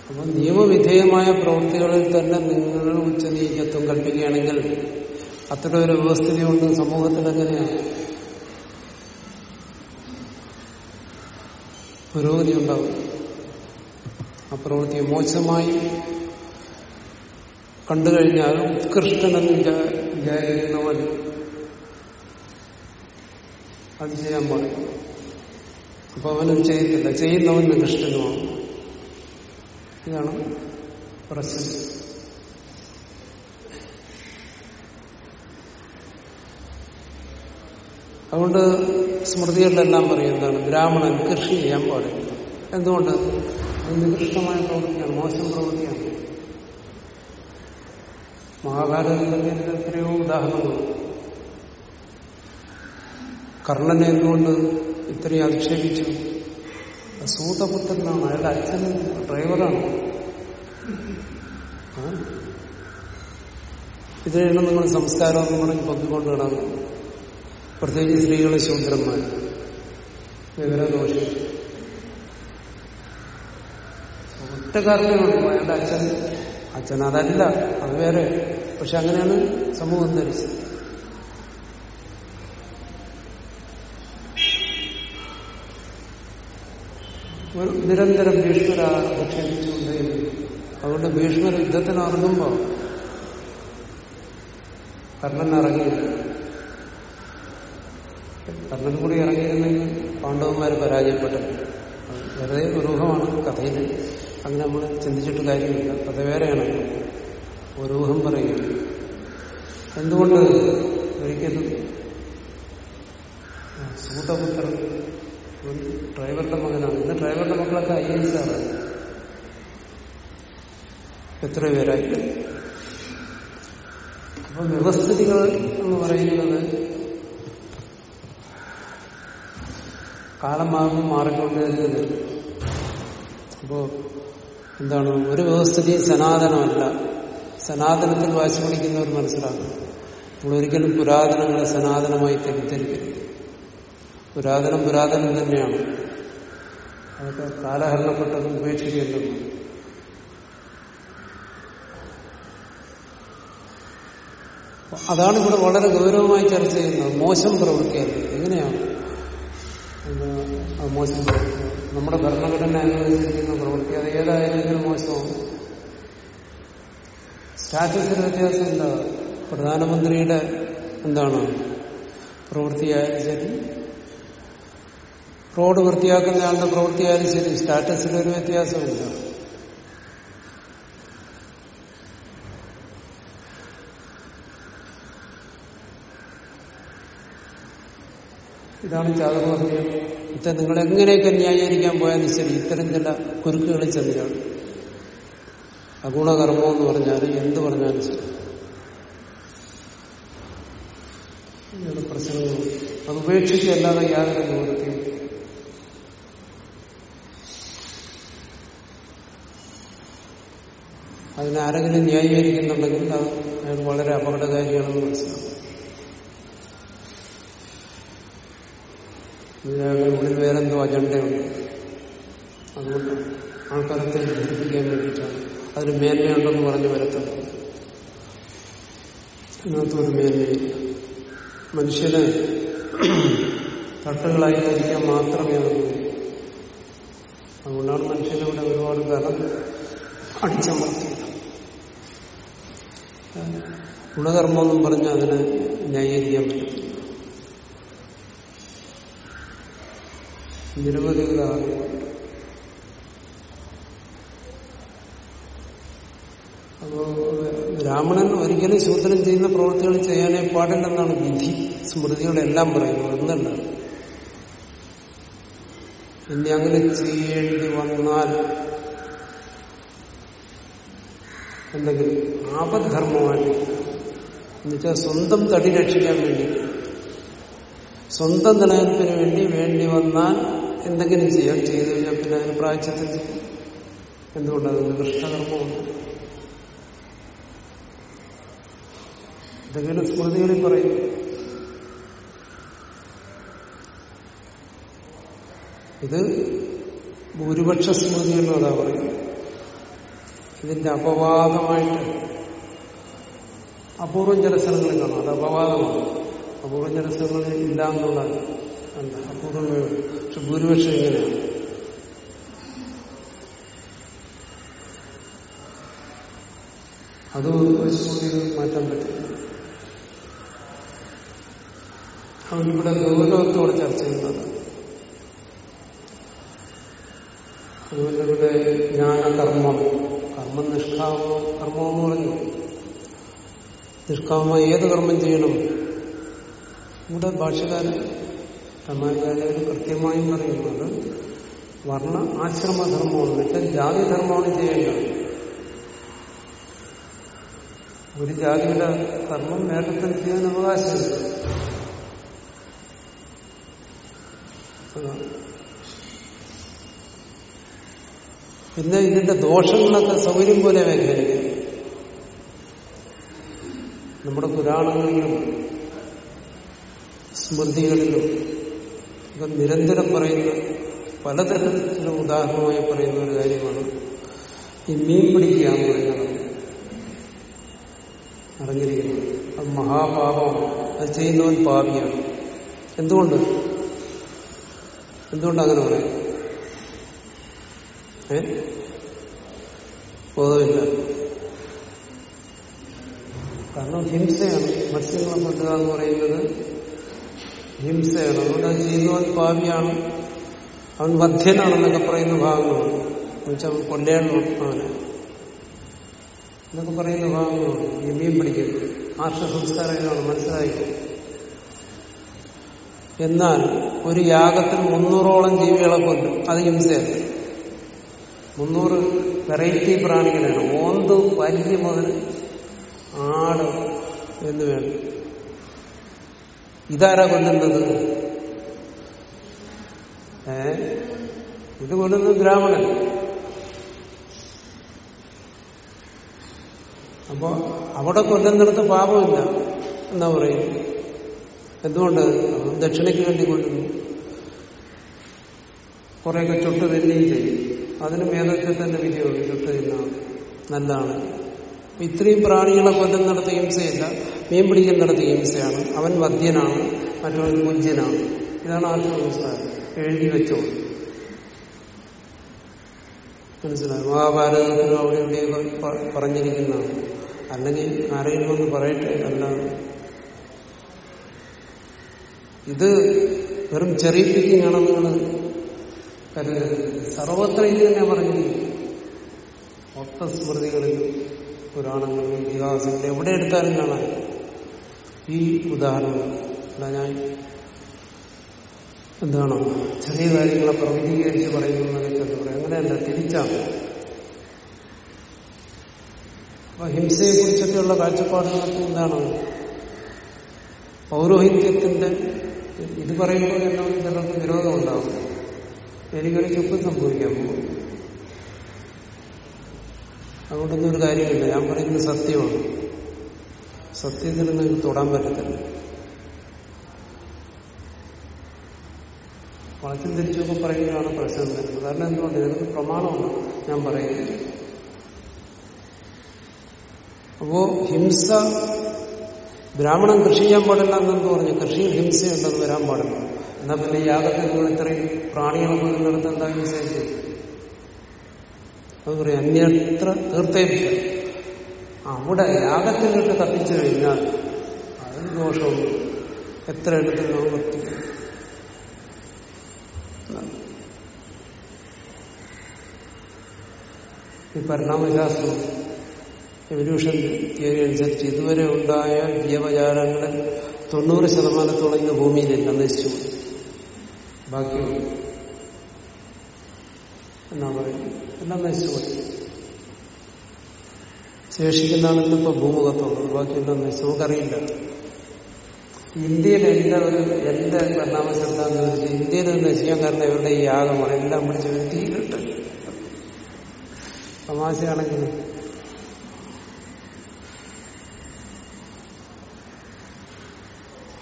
Speaker 1: അപ്പം നിയമവിധേയമായ പ്രവൃത്തികളിൽ തന്നെ നിങ്ങൾ ഉച്ചനീചത്വം കൽപ്പിക്കുകയാണെങ്കിൽ അത്തരം ഒരു വ്യവസ്ഥിതി കൊണ്ട് സമൂഹത്തിൽ എങ്ങനെയാണ് പുരോഗതി ഉണ്ടാവും. ആ പ്രവൃത്തിയെ മോശമായി കണ്ടു കഴിഞ്ഞാൽ ഉത്കൃഷ്ടനെന്ന് വിചാരിക്കുന്നവൻ അത് ചെയ്യാൻ പാടില്ല. അപ്പൊ അവനും ചെയ്യത്തില്ല. ചെയ്യുന്നവൻ നികൃഷ്ടനുമാണ്. ഇതാണ് പ്രശ്നം. അതുകൊണ്ട് സ്മൃതികളിലെല്ലാം പറയും എന്താണ്? ബ്രാഹ്മണൻ കൃഷി ചെയ്യാൻ പാടില്ല. എന്തുകൊണ്ട്? അത് നികൃഷ്ടമായ പ്രവൃത്തിയാണ് മോശം പ്രവൃത്തിയാണ്. മഹാഭാരതത്തിൽ എത്രയോ ഉദാഹരണങ്ങളുണ്ട് കർണനെ എന്തുകൊണ്ട് ഇത്രയും അധിക്ഷേപിച്ചു? സൂതപുത്രനാണ് അയാളുടെ അച്ഛൻ ഡ്രൈവറാണ്. ഇതിനെയാണ് നിങ്ങൾ സംസ്കാരം എന്ന് പറഞ്ഞ് പൊക്കിക്കൊണ്ട് കിടന്നു പ്രത്യേകിച്ച് സ്ത്രീകളെ ശൂദ്രന്മാർ വിവരദോഷം ഒറ്റ കാരണമുള്ളൂ അയാളുടെ അച്ഛൻ. അച്ഛൻ അതല്ല അത് വേറെ. പക്ഷെ അങ്ങനെയാണ് സമൂഹം ധരിച്ചത് ഒരു നിരന്തരം ഭീഷ്മര അധിക്ഷേപിച്ചുകൊണ്ടേയിരുന്നു അതുകൊണ്ട് ഭീഷ്മർ യുദ്ധത്തിന് ഇറങ്ങുമ്പോ കർണൻ ഇറങ്ങിയില്ല. കർണൻ കൂടി ഇറങ്ങിയിരുന്നെങ്കിൽ പാണ്ഡവന്മാർ പരാജയപ്പെട്ടത് അത് വെറുതെ ദുരൂഹമാണ് കഥയിൽ അങ്ങനെ നമ്മൾ ചിന്തിച്ചിട്ട് കാര്യമില്ല. അത് വേറെയാണ്. ഒരു ഊഹം പറയുക എന്തുകൊണ്ട് ഒരിക്കലും സൂതപുത്രൻ ഡ്രൈവറുടെ മകനാണ്. ഇന്ന് ഡ്രൈവറുടെ മക്കളൊക്കെ ഐ എസ് ആണ് എത്ര പേരായിട്ട്. അപ്പൊ വ്യവസ്ഥിതികൾ എന്ന് പറയുന്നത് കാലം മാറുമ്പോൾ മാറിക്കൊണ്ടിരിക്കുന്നത് അപ്പോ എന്താണ് ഒരു വ്യവസ്ഥിതിയും സനാതനമല്ല. സനാതനത്തിൽ വാശി പിടിക്കുന്നവർ മനസ്സിലാക്കും നമ്മൾ ഒരിക്കലും പുരാതനങ്ങളെ സനാതനമായി തെറ്റിദ്ധരിക്കരുത്. പുരാതനം പുരാതനം തന്നെയാണ്. അതൊക്കെ കാലഹരണപ്പെട്ടത് ഉപേക്ഷിക്കേണ്ടത് അതാണ് ഇവിടെ വളരെ ഗൗരവമായി ചർച്ച ചെയ്യുന്നത്. മോശം പ്രവൃത്തിയല്ല. എങ്ങനെയാണ്? മോശം പ്രവൃത്തി നമ്മുടെ ഭരണഘടന അനുവദിച്ചിരിക്കുന്ന പ്രവൃത്തി അത് ഏതായാലും മോശമാണ്. സ്റ്റാറ്റസിന് വ്യത്യാസമില്ല പ്രധാനമന്ത്രിയുടെ എന്താണ് പ്രവൃത്തിയായാലും ശരി. റോഡ് വൃത്തിയാക്കുന്ന ആളുടെ പ്രവൃത്തിയായാലും ശരി. സ്റ്റാറ്റസിലൊരു വ്യത്യാസമില്ല. ഇതാണ് ചാതുർവർണയം ഇത്ര നിങ്ങൾ എങ്ങനെയൊക്കെ ന്യായീകരിക്കാൻ പോയാലും ശരി ഇത്തരം ചില കുരുക്കുകളിൽ ചെന്നിട്ടാണ് അഗുണകർമ്മം എന്ന് പറഞ്ഞാൽ എന്ത് പറഞ്ഞാലും ശരി. പ്രശ്നങ്ങൾ അത് ഉപേക്ഷിച്ച് അല്ലാതെ യാതൊരു നിവൃത്തിയും അതിനാരെങ്കിലും ന്യായീകരിക്കുന്നുണ്ടെങ്കിൽ അത് അയാൾ വളരെ അപകടകാരിയാണെന്ന് മനസ്സിലാക്കും. ഇതിനയാളുടെ ഉള്ളിൽ വേറെന്തോ അജണ്ടയുണ്ട്. അതുകൊണ്ട് ആൾക്കാരെ തെറ്റിദ്ധരിപ്പിക്കാൻ വേണ്ടിയിട്ടാണ്. അതിന് മേന്മയുണ്ടെന്ന് പറഞ്ഞു വരത്തുള്ളൂ അതിനകത്തൊരു മേന്മയില്ല. മനുഷ്യന് തട്ടുകളായി ധരിക്കാൻ മാത്രമേ അതുള്ളൂ അതുകൊണ്ടാണ് മനുഷ്യനിവിടെ ഒരുപാട് കാലം അടിച്ചമർത്തിയത്. ഗുണകർമ്മമെന്നും പറഞ്ഞ് അതിനെ ന്യായീകരിക്കാൻ പറ്റും. നിരവധി ഉദാഹരണങ്ങളുണ്ട് അപ്പോ ബ്രാഹ്മണൻ ഒരിക്കലും ശൂദ്രൻ ചെയ്യുന്ന പ്രവൃത്തികൾ ചെയ്യാനേ പാടില്ലെന്നാണ് വിധി. സ്മൃതികളെല്ലാം പറയുന്നത് എന്തല്ല ഇനി അങ്ങനെ ചെയ്യേണ്ടി വന്നാൽ എന്തെങ്കിലും ആപദ്ധർമ്മമായിട്ട് എന്നുവെച്ചാൽ സ്വന്തം തടി രക്ഷിക്കാൻ വേണ്ടി സ്വന്തം നിലനിൽപ്പിന് വേണ്ടി വേണ്ടി വന്നാൽ എന്തെങ്കിലും ചെയ്യാം. ചെയ്തു കഴിഞ്ഞാൽ പിന്നെ അതിന് പ്രായച്ചത്തിൽ എന്തുകൊണ്ടാണ് കൃഷ്ണകർമ്മമുണ്ട് ഇതെങ്കിലും സ്മൃതികളിൽ പറയും. ഇത് ഭൂരിപക്ഷ സ്മൃതികളിലും അതാ പറയും. ഇതിന്റെ അപവാദമായിട്ട് അപൂർവം ചില സ്ഥലങ്ങളിൽ കാണാം. അത് അപവാദമാണ്. അപൂർവം ചില സ്ഥലങ്ങളിൽ ഇല്ല എന്നുള്ളതല്ല. അല്ല അപൂർവമേ. പക്ഷെ ഭൂരിപക്ഷം ഇങ്ങനെയാണ്. അത് സ്മൃതി മാറ്റാൻ പറ്റില്ല. അവനിവിടെ ഗൗരവത്തോടെ ചർച്ച ചെയ്യുന്നത്. അതുപോലെ ഇവിടെ ജ്ഞാനകർമ്മം. കർമ്മം നിഷ്കാമ കർമ്മം എന്ന് പറഞ്ഞു. നിഷ്കാമ ഏത് കർമ്മം ചെയ്യണം? ഇവിടെ ഭാഷകാരൻ സമാജാചാര്യർ കൃത്യമായും പറയുന്നത് വർണ ആശ്രമധർമ്മമാണ്. വെച്ചാൽ ജാതിധർമ്മമാണ് ചെയ്യേണ്ടത്. ഒരു ജാതിയുടെ കർമ്മം നേട്ടത്തിൽ ചെയ്യാൻ അവകാശമില്ല. പിന്നെ ഇതിന്റെ ദോഷങ്ങളൊക്കെ സൗകര്യം പോലെ വ്യാഖ്യാനിക്കും. നമ്മുടെ പുരാണങ്ങളിലും സ്മൃതികളിലും ഇത് നിരന്തരം പറയുന്ന പലതരത്തിലും ഉദാഹരണമായി പറയുന്ന ഒരു കാര്യമാണ്. ഈ മീൻ പിടിക്കുക എന്ന് പറയുന്നത് അറിഞ്ഞിരിക്കുന്നത് അത് മഹാപാപമാണ് അത് ചെയ്യുന്നവൻ പാപിയാണ്. എന്തുകൊണ്ട്? എന്തുകൊണ്ട് അങ്ങനെ പറയും? ഏ? ബോധമില്ല. കാരണം ഹിംസയാണ്. മത്സ്യങ്ങളെ കൊല്ലുക എന്ന് പറയുന്നത് ഹിംസയാണ് അതുകൊണ്ട് അത് ചെയ്യുന്നവൻ പാപിയാണ്. അവൻ വധ്യനാണെന്നൊക്കെ പറയുന്ന ഭാഗങ്ങളാണ് എന്നുവെച്ചാൽ അവൻ കൊല്ലയാണ് അവന്. എന്നൊക്കെ പറയുന്ന ഭാഗങ്ങളാണ് മീൻ പിടിക്കുന്നത് ആർഷ സംസ്കാരം ഇതാണ് എന്നാൽ ഒരു യാഗത്തിൽ മുന്നൂറോളം ജീവികളെ കൊല്ലും. അത് ഹിംസയല്ല. മുന്നൂറ് വെറൈറ്റി പ്രാണികളാണ് ഓന്ത് വലിയ മുതൽ ആട് എന്ന് വേണം. ഇതാരാ കൊല്ലുന്നത്? ഏ? ഇത് കൊല്ലുന്നത് ബ്രാഹ്മണൻ. അപ്പോ അവിടെ കൊല്ലുന്നിടത്ത് പാപമില്ല എന്നാ പറയും. എന്തുകൊണ്ട്? ദക്ഷിണയ്ക്ക് വേണ്ടി കൊല്ലുന്നു. കുറെയൊക്കെ ചുട്ട് തന്നെയും ചെയ്യും. അതിന് മേധത്തിൽ തന്നെ വിജയമുണ്ട് ചുട്ട് തിന്നാണ് നല്ലതാണ്. ഇത്രയും പ്രാണികളെ കൊല്ലുന്നിടത്ത് ഹിംസയില്ല. മീൻ പിടിക്കുന്നിടത്ത് ഹിംസയാണ് അവൻ വദ്യനാണ് മറ്റവൻ കുഞ്ചനാണ് ഇതാണ് ആത്മസംസ്കാരം എഴുതി വെച്ചോ. മനസ്സിലായി? മഹാഭാരതത്തിലും അവിടെ ഇവിടെ പറഞ്ഞിരിക്കുന്നതാണ്. അല്ലെങ്കിൽ ആരെങ്കിലും ഒന്ന് പറയട്ടെ അല്ല ഇത് വെറും ചെറിയ പിക്കിംഗ് ആണെന്ന് നിങ്ങൾ കരുതരുത്. സർവത്ര ഇത് തന്നെ പറഞ്ഞിരിക്കും മൊത്ത സ്മൃതികളിൽ പുരാണങ്ങളിൽ ഇതിഹാസങ്ങളിൽ എവിടെ എടുത്താലും കാണാൻ ഈ ഉദാഹരണം ഞാൻ എന്താണ് ചെറിയ കാര്യങ്ങളെ പ്രവചീകരിച്ച് പറയുന്നതിനൊക്കെ പറയുക അങ്ങനെയല്ല തിരിച്ചാണ്. അപ്പൊ ഹിംസയെ കുറിച്ചൊക്കെയുള്ള കാഴ്ചപ്പാടുകൾക്ക് എന്താണ്? പൗരോഹിത്യത്തിന്റെ ഇത് പറയുമ്പോൾ എന്നോട് ചിലർക്ക് വിരോധം ഉണ്ടാവും എനിക്കൊരു ചുപ്പ് സംഭവിക്കാൻ പോകും. അതുകൊണ്ടൊന്നും ഒരു കാര്യമില്ല. ഞാൻ പറയുന്നത് സത്യമാണ്. സത്യത്തിൽ നിങ്ങൾക്ക് തൊടാൻ പറ്റത്തില്ല. വളച്ചും തിരിച്ചൊക്കെ പറയുകയാണ് പ്രശ്നം വരുന്നത്. കാരണം എന്തുകൊണ്ട്? ഇതിനൊക്കെ പ്രമാണമാണ് ഞാൻ പറയുന്നത് അപ്പോ ഹിംസ ബ്രാഹ്മണൻ കൃഷി ചെയ്യാൻ പാടില്ല എന്നെന്ന് പറഞ്ഞു? കൃഷിയിൽ ഹിംസയുണ്ടെന്ന് വരാൻ പാടില്ല. എന്നാ പിന്നെ യാഗത്തിൽ നിങ്ങൾ ഇത്രയും പ്രാണികളെ കൊല്ലുന്നിടത്ത് എന്താ ഹിംസ അത് പറയാം അന്യത്ര തീർത്തേപ്പില്ല അവിടെ യാഗത്തിലിട്ട് കത്തിച്ചു കഴിഞ്ഞാൽ അതിന് ദോഷമൊന്നും എത്ര എടുത്ത് നമുക്ക് ഈ പരിണാമശാസ്ത്രം എവല്യൂഷൻ തിയറി അനുസരിച്ച് ഇതുവരെ ഉണ്ടായ ജീവജാലങ്ങളിൽ തൊണ്ണൂറ് ശതമാനത്തോളം ഇന്ന് ഭൂമിയിലില്ല നശിച്ചു ബാക്കിയുണ്ട്. എന്നാ പറയുന്നത്? എല്ലാം നശിച്ചുപോയി ശേഷിക്കുന്നതാണ് ഇപ്പൊ ഭൂമുഖത്തുള്ളത് ബാക്കിയുണ്ടെന്ന് നമുക്കറിയില്ല ഇന്ത്യയിൽ എന്റെ ഒരു എന്റെ പരിണാമ എന്താന്ന് വെച്ചാൽ ഇന്ത്യയിൽ നശിക്കാൻ കാരണം ഇവരുടെ ഈ യാഗമാണ് എല്ലാം പിടിച്ച് തീരിട്ട്. തമാശയാണെങ്കിൽ.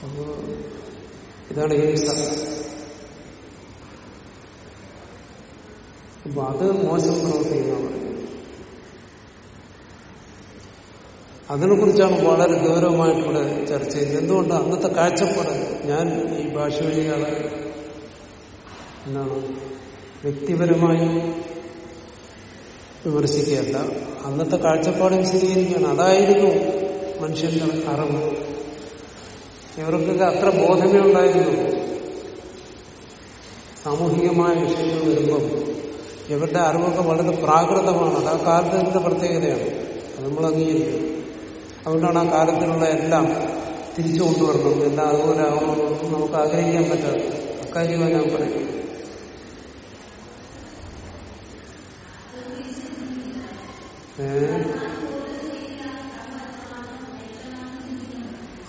Speaker 1: അപ്പോ ഇതാണ് ഹിംസ അപ്പൊ അത് മോശം പ്രവർത്തിക്കുന്ന അതിനെക്കുറിച്ചാണ് വളരെ ഗൗരവമായിട്ട് ഇവിടെ ചർച്ച ചെയ്യുന്നത് എന്തുകൊണ്ട്? അന്നത്തെ കാഴ്ചപ്പാട്. ഞാൻ ഈ ഭാഷ വഴിയാണ് എന്താണ്? വ്യക്തിപരമായി വിമർശിക്കുകയല്ല. അന്നത്തെ കാഴ്ചപ്പാട് വിശദീകരിക്കുകയാണ് അതായിരുന്നു മനുഷ്യന്റെ അറിവ്. ഇവർക്കൊക്കെ അത്ര ബോധമേ ഉണ്ടായിരുന്നു. സാമൂഹികമായ വിഷയങ്ങൾ വരുമ്പം ഇവരുടെ അറിവൊക്കെ വളരെ പ്രാകൃതമാണ്. അത് ആ കാലത്തിന്റെ പ്രത്യേകതയാണ്. അത് നമ്മൾ അംഗീകരിക്കും അതുകൊണ്ടാണ് ആ കാലത്തിലുള്ള എല്ലാം തിരിച്ചു കൊണ്ടുവരണം എല്ലാം അതുപോലെ ആവണമെന്ന് നമുക്ക് ആഗ്രഹിക്കാൻ പറ്റാത്ത അക്കാര്യമാണ് ഞാൻ പറയും.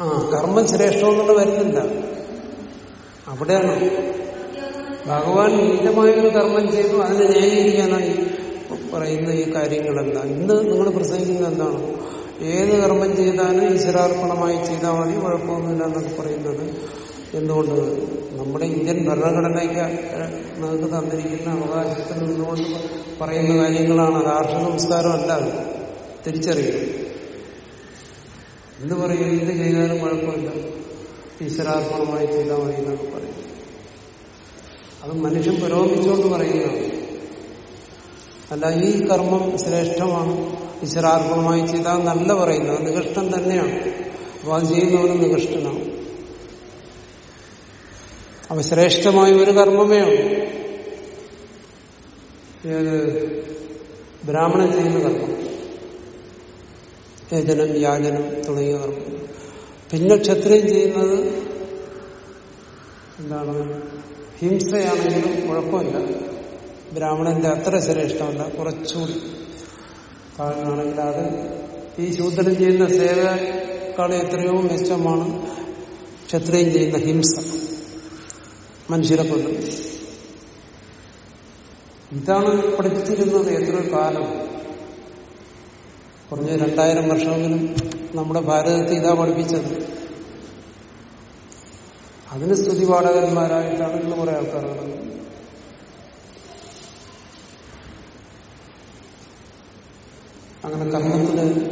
Speaker 1: ആ കർമ്മം ശ്രേഷ്ഠമെന്നുള്ള വരുന്നില്ല. അവിടെയാണ്. ഭഗവാൻ നീതമായൊരു കർമ്മം ചെയ്തു. അതിനെ ന്യായീകരിക്കാനാണ് പറയുന്ന ഈ കാര്യങ്ങളെല്ലാം. ഇന്ന് നിങ്ങൾ പ്രസംഗിക്കുന്നത് എന്താണ്? ഏത് കർമ്മം ചെയ്താലും ഈശ്വരാർപ്പണമായി ചെയ്താൽ മതി കുഴപ്പമൊന്നുമില്ല എന്നൊക്കെ പറയുന്നത് എന്തുകൊണ്ട്? നമ്മുടെ ഇന്ത്യൻ ഭരണഘടനയ്ക്ക് നമുക്ക് തന്നിരിക്കുന്ന അവകാശത്തിൽ നിന്നുകൊണ്ട് പറയുന്ന കാര്യങ്ങളാണ്. ആർഷ സംസ്കാരമല്ല തിരിച്ചറിയുക എന്ത് പറയും? എന്ത് ചെയ്താലും കുഴപ്പമില്ല. ഈശ്വരാർപ്പണമായി ചെയ്താൽ മതി എന്നൊക്കെ പറയും അത് മനുഷ്യൻ പുരോഗമിച്ചുകൊണ്ട് പറയുന്നതാണ് അല്ല ഈ കർമ്മം ശ്രേഷ്ഠമാണ്. ഈശ്വരാർപ്പണമായി ചെയ്താൽ നല്ല പറയുന്നത് നികഷ്ടം തന്നെയാണ്. അപ്പോൾ അത് ചെയ്യുന്നവനും നികഷ്ടനാണ്. അപ്പൊ ശ്രേഷ്ഠമായ ഒരു കർമ്മമേ ഉള്ളൂ. ഏത്? ബ്രാഹ്മണൻ ചെയ്യുന്ന കർമ്മം. യജനം യാചനം തുടങ്ങിയ കർമ്മം. പിന്നെ ക്ഷത്രിയം ചെയ്യുന്നത് എന്താണ്? ഹിംസയാണെങ്കിലും കുഴപ്പമില്ല. ബ്രാഹ്മണന്റെ അത്ര ശ്രേഷ്ഠമല്ല കുറച്ചുകൂടി. താഴ്ന്നാണെങ്കിൽ അത് ഈ ശൂദ്രൻ ചെയ്യുന്ന സേവക്കാളെ എത്രയോ മെച്ചമാണ്. ക്ഷത്രിയം ചെയ്യുന്ന ഹിംസ. മനുഷ്യരെ കൊണ്ട്. ഇതാണ് പഠിപ്പിച്ചിരുന്നത് എത്ര കാലം. കുറഞ്ഞ രണ്ടായിരം വർഷമെങ്കിലും നമ്മുടെ ഭാരതത്തിൽ ഇതാ പഠിപ്പിച്ചത്. അതിന് സ്തുതിപാഠകന്മാരായിട്ടാണ് ഇന്ന് കുറെ ആൾക്കാർ അങ്ങനെ കർമ്മത്തിന്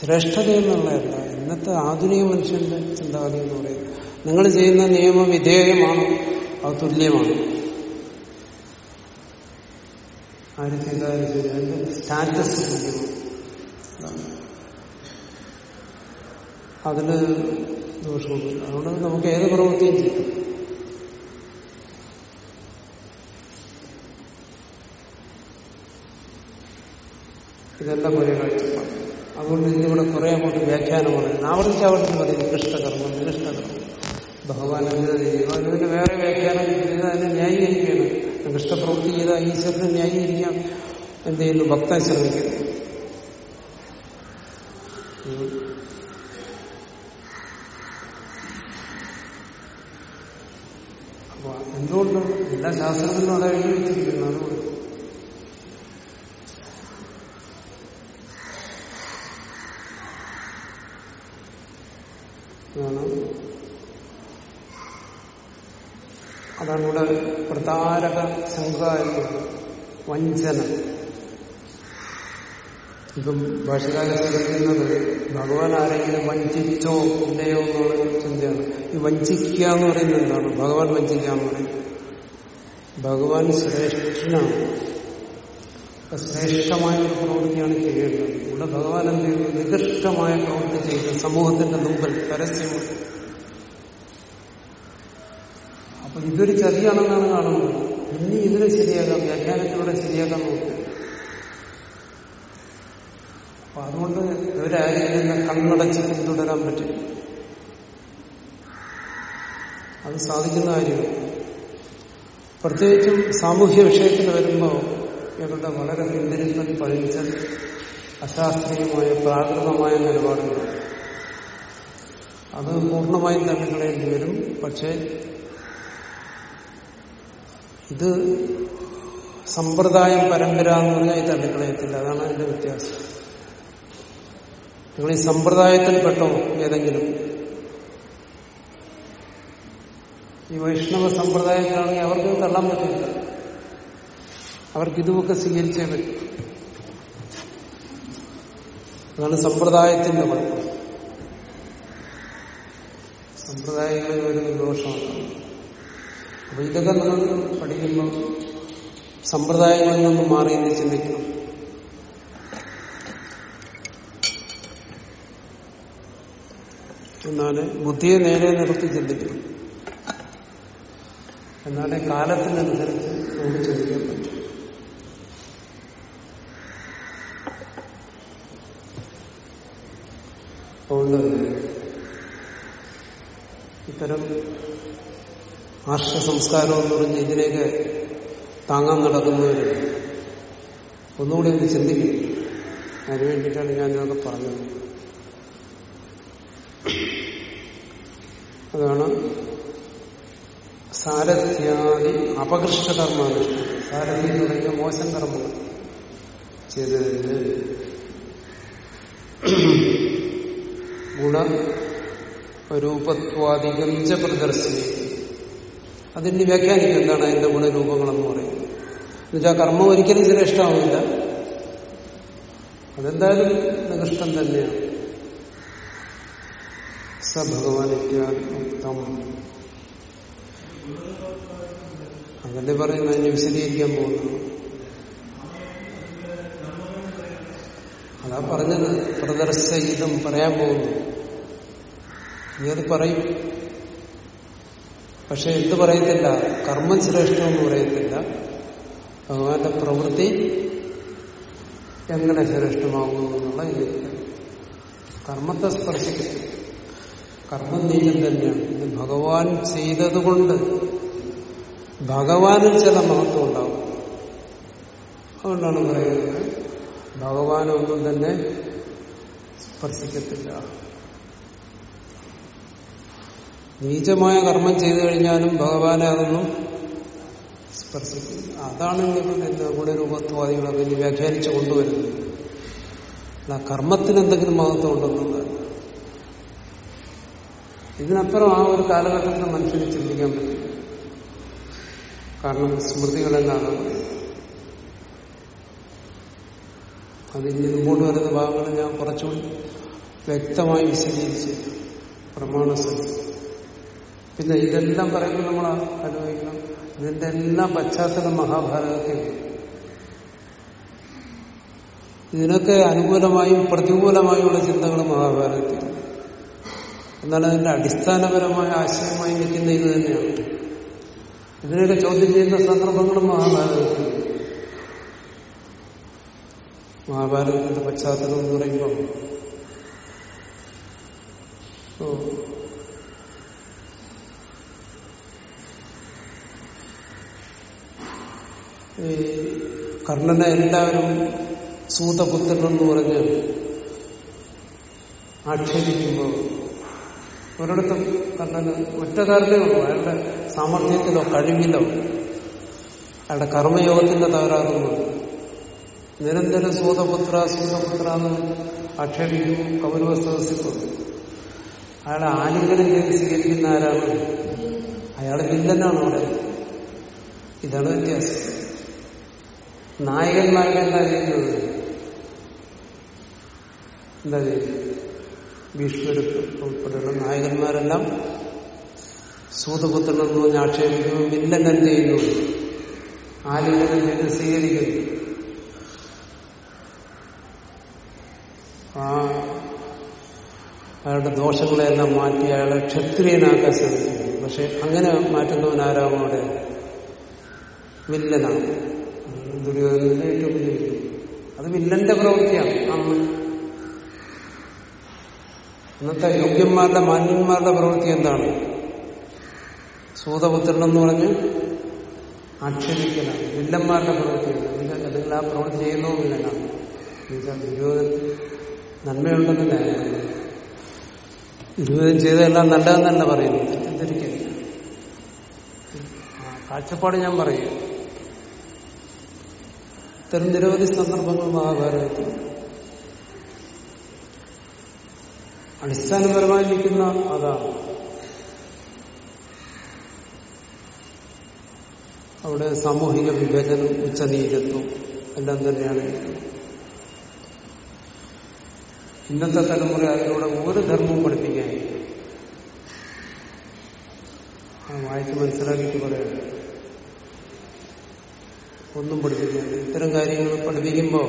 Speaker 1: ശ്രേഷ്ഠതയെന്നുള്ളതല്ല. ഇന്നത്തെ ആധുനിക മനുഷ്യന്റെ ചിന്താഗതി എന്ന് പറയുന്നത് നിങ്ങൾ ചെയ്യുന്ന നിയമവിധേയമാണ് അത് തുല്യമാണ്. ആര് ചെയ്താലും ശരി അതിന്റെ സ്റ്റാറ്റസ് തുല്യമാണ്. അതിന് ദോഷമൊന്നുമില്ല. അതുകൊണ്ട് നമുക്ക് ഏത് പ്രവൃത്തിയും ചെയ്യാം. ഇതെല്ലാം ഒരേ കാഴ്ചപ്പാട്. അതുകൊണ്ട് ഇതിവിടെ കുറെ അങ്ങോട്ട് വ്യാഖ്യാനമാണ് ആവർത്തിച്ച് ആവർത്തിച്ച് പറയും നികൃഷ്ടകർമ്മം നികൃഷ്ടകർമ്മം ഭഗവാൻ അതിന് വേറെ വ്യാഖ്യാനം ചെയ്ത് അതിനെ ന്യായീകരിക്കുകയാണ്. നികൃഷ്ടപ്രവൃത്തി ചെയ്താൽ ഈശ്വരനെ ന്യായീകരിക്കാം. എന്ത് ചെയ്യുന്നു? ഭക്തൻ ശ്രമിക്കുന്നു ഉം. അപ്പൊ എന്തുകൊണ്ട് എല്ലാ ശാസ്ത്രത്തിലും അത് എഴുതി വെച്ചിരിക്കുന്നു അതുകൊണ്ട് അതാണ് അതാണ് ഇവിടെ പ്രതാരക ശങ്ക എന്നത് വഞ്ചന ഇപ്പം ഭാഷകാരൻ ശ്രദ്ധിക്കുന്നത് ഭഗവാൻ ആരെങ്കിലും വഞ്ചിച്ചോ ഇല്ലയോ എന്നുള്ള ചിന്തയാണ്. ഈ വഞ്ചിക്കുക എന്ന് പറയുന്നത് എന്താണ്? ഭഗവാൻ വഞ്ചിക്കുക എന്ന് പറയുന്നത്. ഭഗവാൻ ശ്രേഷ്ഠനാണ്. ശ്രേഷ്ഠമായ ഒരു പ്രവൃത്തിയാണ് ചെയ്യേണ്ടത്. ഇവിടെ ഭഗവാൻ എന്ത് ചെയ്യുന്നു നികൃഷ്ടമായ പ്രവൃത്തി ചെയ്ത്. സമൂഹത്തിന്റെ മുമ്പിൽ പരസ്യമാണ് അപ്പൊ ഇതൊരു ചതിയാണെന്നാണ് കാണുന്നത്. ഇനി ഇതിനെ ശരിയാക്കാം വ്യാഖ്യാനത്തിലൂടെ ശരിയാക്കാൻ നോക്കുക അപ്പൊ അതുകൊണ്ട് ഇവരാരും കണ്ണടച്ച് പിന്തുടരാൻ പറ്റില്ല. അത് സാധിക്കുന്ന കാര്യമാണ് പ്രത്യേകിച്ചും സാമൂഹ്യ വിഷയത്തിൽ വരുമ്പോൾ ഇവരുടെ വളരെ പിന്തിരിപ്പൻ പഴിച്ച അശാസ്ത്രീയമായ പ്രാകൃതമായ നിലപാടുകൾ. അത് പൂർണമായും തള്ളിക്കളയേണ്ടി വരും. പക്ഷേ ഇത് സമ്പ്രദായം പരമ്പര എന്ന് പറഞ്ഞാൽ ഇത് അടുക്കളയത്തില്ല അതാണ് അതിന്റെ വ്യത്യാസം. നിങ്ങൾ ഈ സമ്പ്രദായത്തിൽ പെട്ടോ ഏതെങ്കിലും? ഈ വൈഷ്ണവ സമ്പ്രദായത്തിലാണെങ്കിൽ അവർക്ക് തള്ളാൻ പറ്റില്ല. അവർക്ക് ഇതുമൊക്കെ സ്വീകരിച്ചേ പറ്റും. അതാണ് സമ്പ്രദായത്തിന്റെ കുഴപ്പം സമ്പ്രദായങ്ങളിൽ വരുന്ന ദോഷമാണ് അപ്പൊ ഇതൊക്കെ നമ്മൾ പഠിക്കുമ്പോൾ സമ്പ്രദായങ്ങളിൽ നിന്നും മാറി എന്ന് ചിന്തിക്കണം. എന്നാൽ ബുദ്ധിയെ നേരെ നിർത്തി ചിന്തിക്കണം. എന്നാലേ കാലത്തിനനുസരിച്ച് നമുക്ക് ചിന്തിക്കാൻ പറ്റും. അതുകൊണ്ട് ഇത്തരം ആർഷ സംസ്കാരം എന്ന് പറഞ്ഞ് ഇതിനെയൊക്കെ താങ്ങാൻ നടക്കുന്നവര് ഒന്നുകൂടി ഒന്ന് ചിന്തിക്കും. അതിനു വേണ്ടിയിട്ടാണ് ഞാൻ ഇതൊക്കെ പറഞ്ഞത്. അതാണ് സാരഥ്യാദി അപകൃഷ്ടകർമാനുഷ്ഠം സാരഥി തുടങ്ങിയ മോശം കർമ്മങ്ങൾ ചെയ്തതിന് ഗുണ രൂപത്വാധികം ച പ്രദർശിനി അതിന് വ്യാഖ്യാനിക്കും എന്താണ് അതിന്റെ ഗുണരൂപങ്ങളെന്ന് പറയുന്നത്. എന്നുവെച്ചാൽ കർമ്മം ഒരിക്കലും ശ്രേഷ്ഠമാവില്ല അതെന്തായാലും നികൃഷ്ടം തന്നെയാണ്. സ ഭഗവാൻ അതല്ലേ പറയുന്നത് അതിനെ വിശദീകരിക്കാൻ പോകുന്നു. അതാ പറഞ്ഞത്. പ്രദർശയിതം പറയാൻ പോകുന്നു. നീ അത് പറയും. പക്ഷെ എന്ത് പറയത്തില്ല. കർമ്മം ശ്രേഷ്ഠമെന്ന് പറയത്തില്ല. ഭഗവാന്റെ പ്രവൃത്തി എങ്ങനെ ശ്രേഷ്ഠമാകുന്നു എന്നുള്ള ഇതില്ല കർമ്മത്തെ സ്പർശിക്കത്തില്ല. കർമ്മം നീക്കം തന്നെയാണ്. ഇത് ഭഗവാൻ ചെയ്തതുകൊണ്ട് ഭഗവാനിൽ ചില മഹത്വം ഉണ്ടാവും. അതുകൊണ്ടാണ് പറയുന്നത്. ഭഗവാനൊന്നും തന്നെ സ്പർശിക്കത്തില്ല. നീചമായ കർമ്മം ചെയ്തു കഴിഞ്ഞാലും ഭഗവാനെ അതൊന്നും സ്പർശിക്കും അതാണ് ഇന്നിപ്പോൾ ഗുണരൂപത്വാദികളൊക്കെ ഇനി വ്യാഖ്യാനിച്ചു കൊണ്ടുവരുന്നത്. ആ കർമ്മത്തിന് എന്തെങ്കിലും മഹത്വം ഉണ്ടെന്നുള്ളത് ഇതിനപ്പുറം ആ ഒരു കാലഘട്ടത്തിൽ മനുഷ്യന് ചിന്തിക്കാൻ പറ്റില്ല. കാരണം സ്മൃതികളെന്നാണ് അതിന് മുമ്പോട്ട് വരുന്ന ഭാഗങ്ങൾ ഞാൻ കുറച്ചുകൂടി വ്യക്തമായി വിശദീകരിച്ച് പ്രമാണസഹിതം പിന്നെ ഇതെല്ലാം പറയുമ്പോൾ നമ്മൾ ആലോചിക്കണം ഇതിന്റെ എല്ലാ പശ്ചാത്തലം മഹാഭാരതത്തിൽ. ഇതിനൊക്കെ അനുകൂലമായും പ്രതികൂലമായുള്ള ചിന്തകൾ മഹാഭാരതത്തിൽ. എന്നാൽ അതിന്റെ അടിസ്ഥാനപരമായ ആശയമായി നിൽക്കുന്ന ഇത് തന്നെയാണ്. ഇതിനൊക്കെ ചോദ്യം ചെയ്യുന്ന സന്ദർഭങ്ങളും മഹാഭാരതത്തിൽ. മഹാഭാരതത്തിന്റെ പശ്ചാത്തലം എന്ന് പറയുമ്പോൾ ഓ ഈ കർണനെ എല്ലാവരും സൂതപുത്രനെന്ന് പറഞ്ഞ് ആക്ഷേപിക്കുമ്പോൾ ഒരിടത്തും കർണന് ഒറ്റ കാരണമേ ഉള്ളൂ. അയാളുടെ സാമർഥ്യത്തിലോ കഴിവിലോ അയാളുടെ കർമ്മയോഗത്തിന്റെ തകരാറുമാണ് നിരന്തരം സൂതപുത്ര സൂതപുത്ര എന്ന് ആക്ഷേപിക്കും കൗരവ സദസ്സിൽ അയാളെ ആലിംഗനം ചെയ്ത് സ്വീകരിക്കുന്ന ആരാണ്? അയാൾ വില്ലനാണ് അവിടെ. ഇതാണ് വ്യത്യാസം. നായകന്മാർക്ക് എന്താ ചെയ്യുന്നത് എന്താ ചെയ്യുന്നത് ഭീഷ്മർ ഉൾപ്പെടെയുള്ള നായകന്മാരെല്ലാം സൂതപുത്രനെന്ന് പറഞ്ഞ് ആക്ഷേപിക്കുമ്പോൾ വില്ലൻ ചെയ്യുന്നു? ആലിംഗനം ചെയ്ത് സ്വീകരിക്കുന്നു. ആ അയാളുടെ ദോഷങ്ങളെല്ലാം മാറ്റി അയാളെ ക്ഷത്രിയനാക്കാൻ ശ്രമിക്കുന്നു. പക്ഷെ അങ്ങനെ മാറ്റുന്നവൻ ആരാകും അവിടെ? വില്ലനാണ്. ദുര്യോധനന്റെ ഉപയോഗിക്കും അത് വില്ലന്റെ പ്രവൃത്തിയാണ്. അന്ന് ഇന്നത്തെ യോഗ്യന്മാരുടെ മാന്യന്മാരുടെ പ്രവൃത്തി എന്താണ്? സൂതപുത്രൻ എന്ന് പറഞ്ഞ് ആക്ഷേപിക്കലാണ്. വില്ലന്മാരുടെ വില്ലൻ അല്ലെങ്കിൽ ആ പ്രവൃത്തി ചെയ്യുന്നതും വില്ലനാണ്. ദുര്യോധന നന്മയുണ്ടെന്നല്ല ദുര്യോധനം ചെയ്തതെല്ലാം നല്ലതെന്നല്ല പറയുന്നു. തെറ്റിദ്ധരിക്കില്ല ആ കാഴ്ചപ്പാട് ഞാൻ പറയും ഇത്തരം നിരവധി സന്ദർഭങ്ങൾ മഹാഭാരതത്തിൽ അടിസ്ഥാനപരമായിരിക്കുന്ന അതാണ്. അവിടെ സാമൂഹിക വിഭജനം ഉച്ചനീചത്വം എല്ലാം തന്നെയാണ്. ഇന്നത്തെ തലമുറ അതിലൂടെ ഒരു ധർമ്മവും പഠിപ്പിക്കാൻ വായിച്ച് മനസ്സിലാക്കിയിട്ട് പറയാം. ഒന്നും പഠിപ്പിക്കാൻ ഇത്തരം കാര്യങ്ങൾ പഠിപ്പിക്കുമ്പോൾ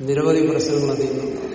Speaker 1: നിരവധി പ്രശ്നങ്ങൾ നിന്നുണ്ടാവും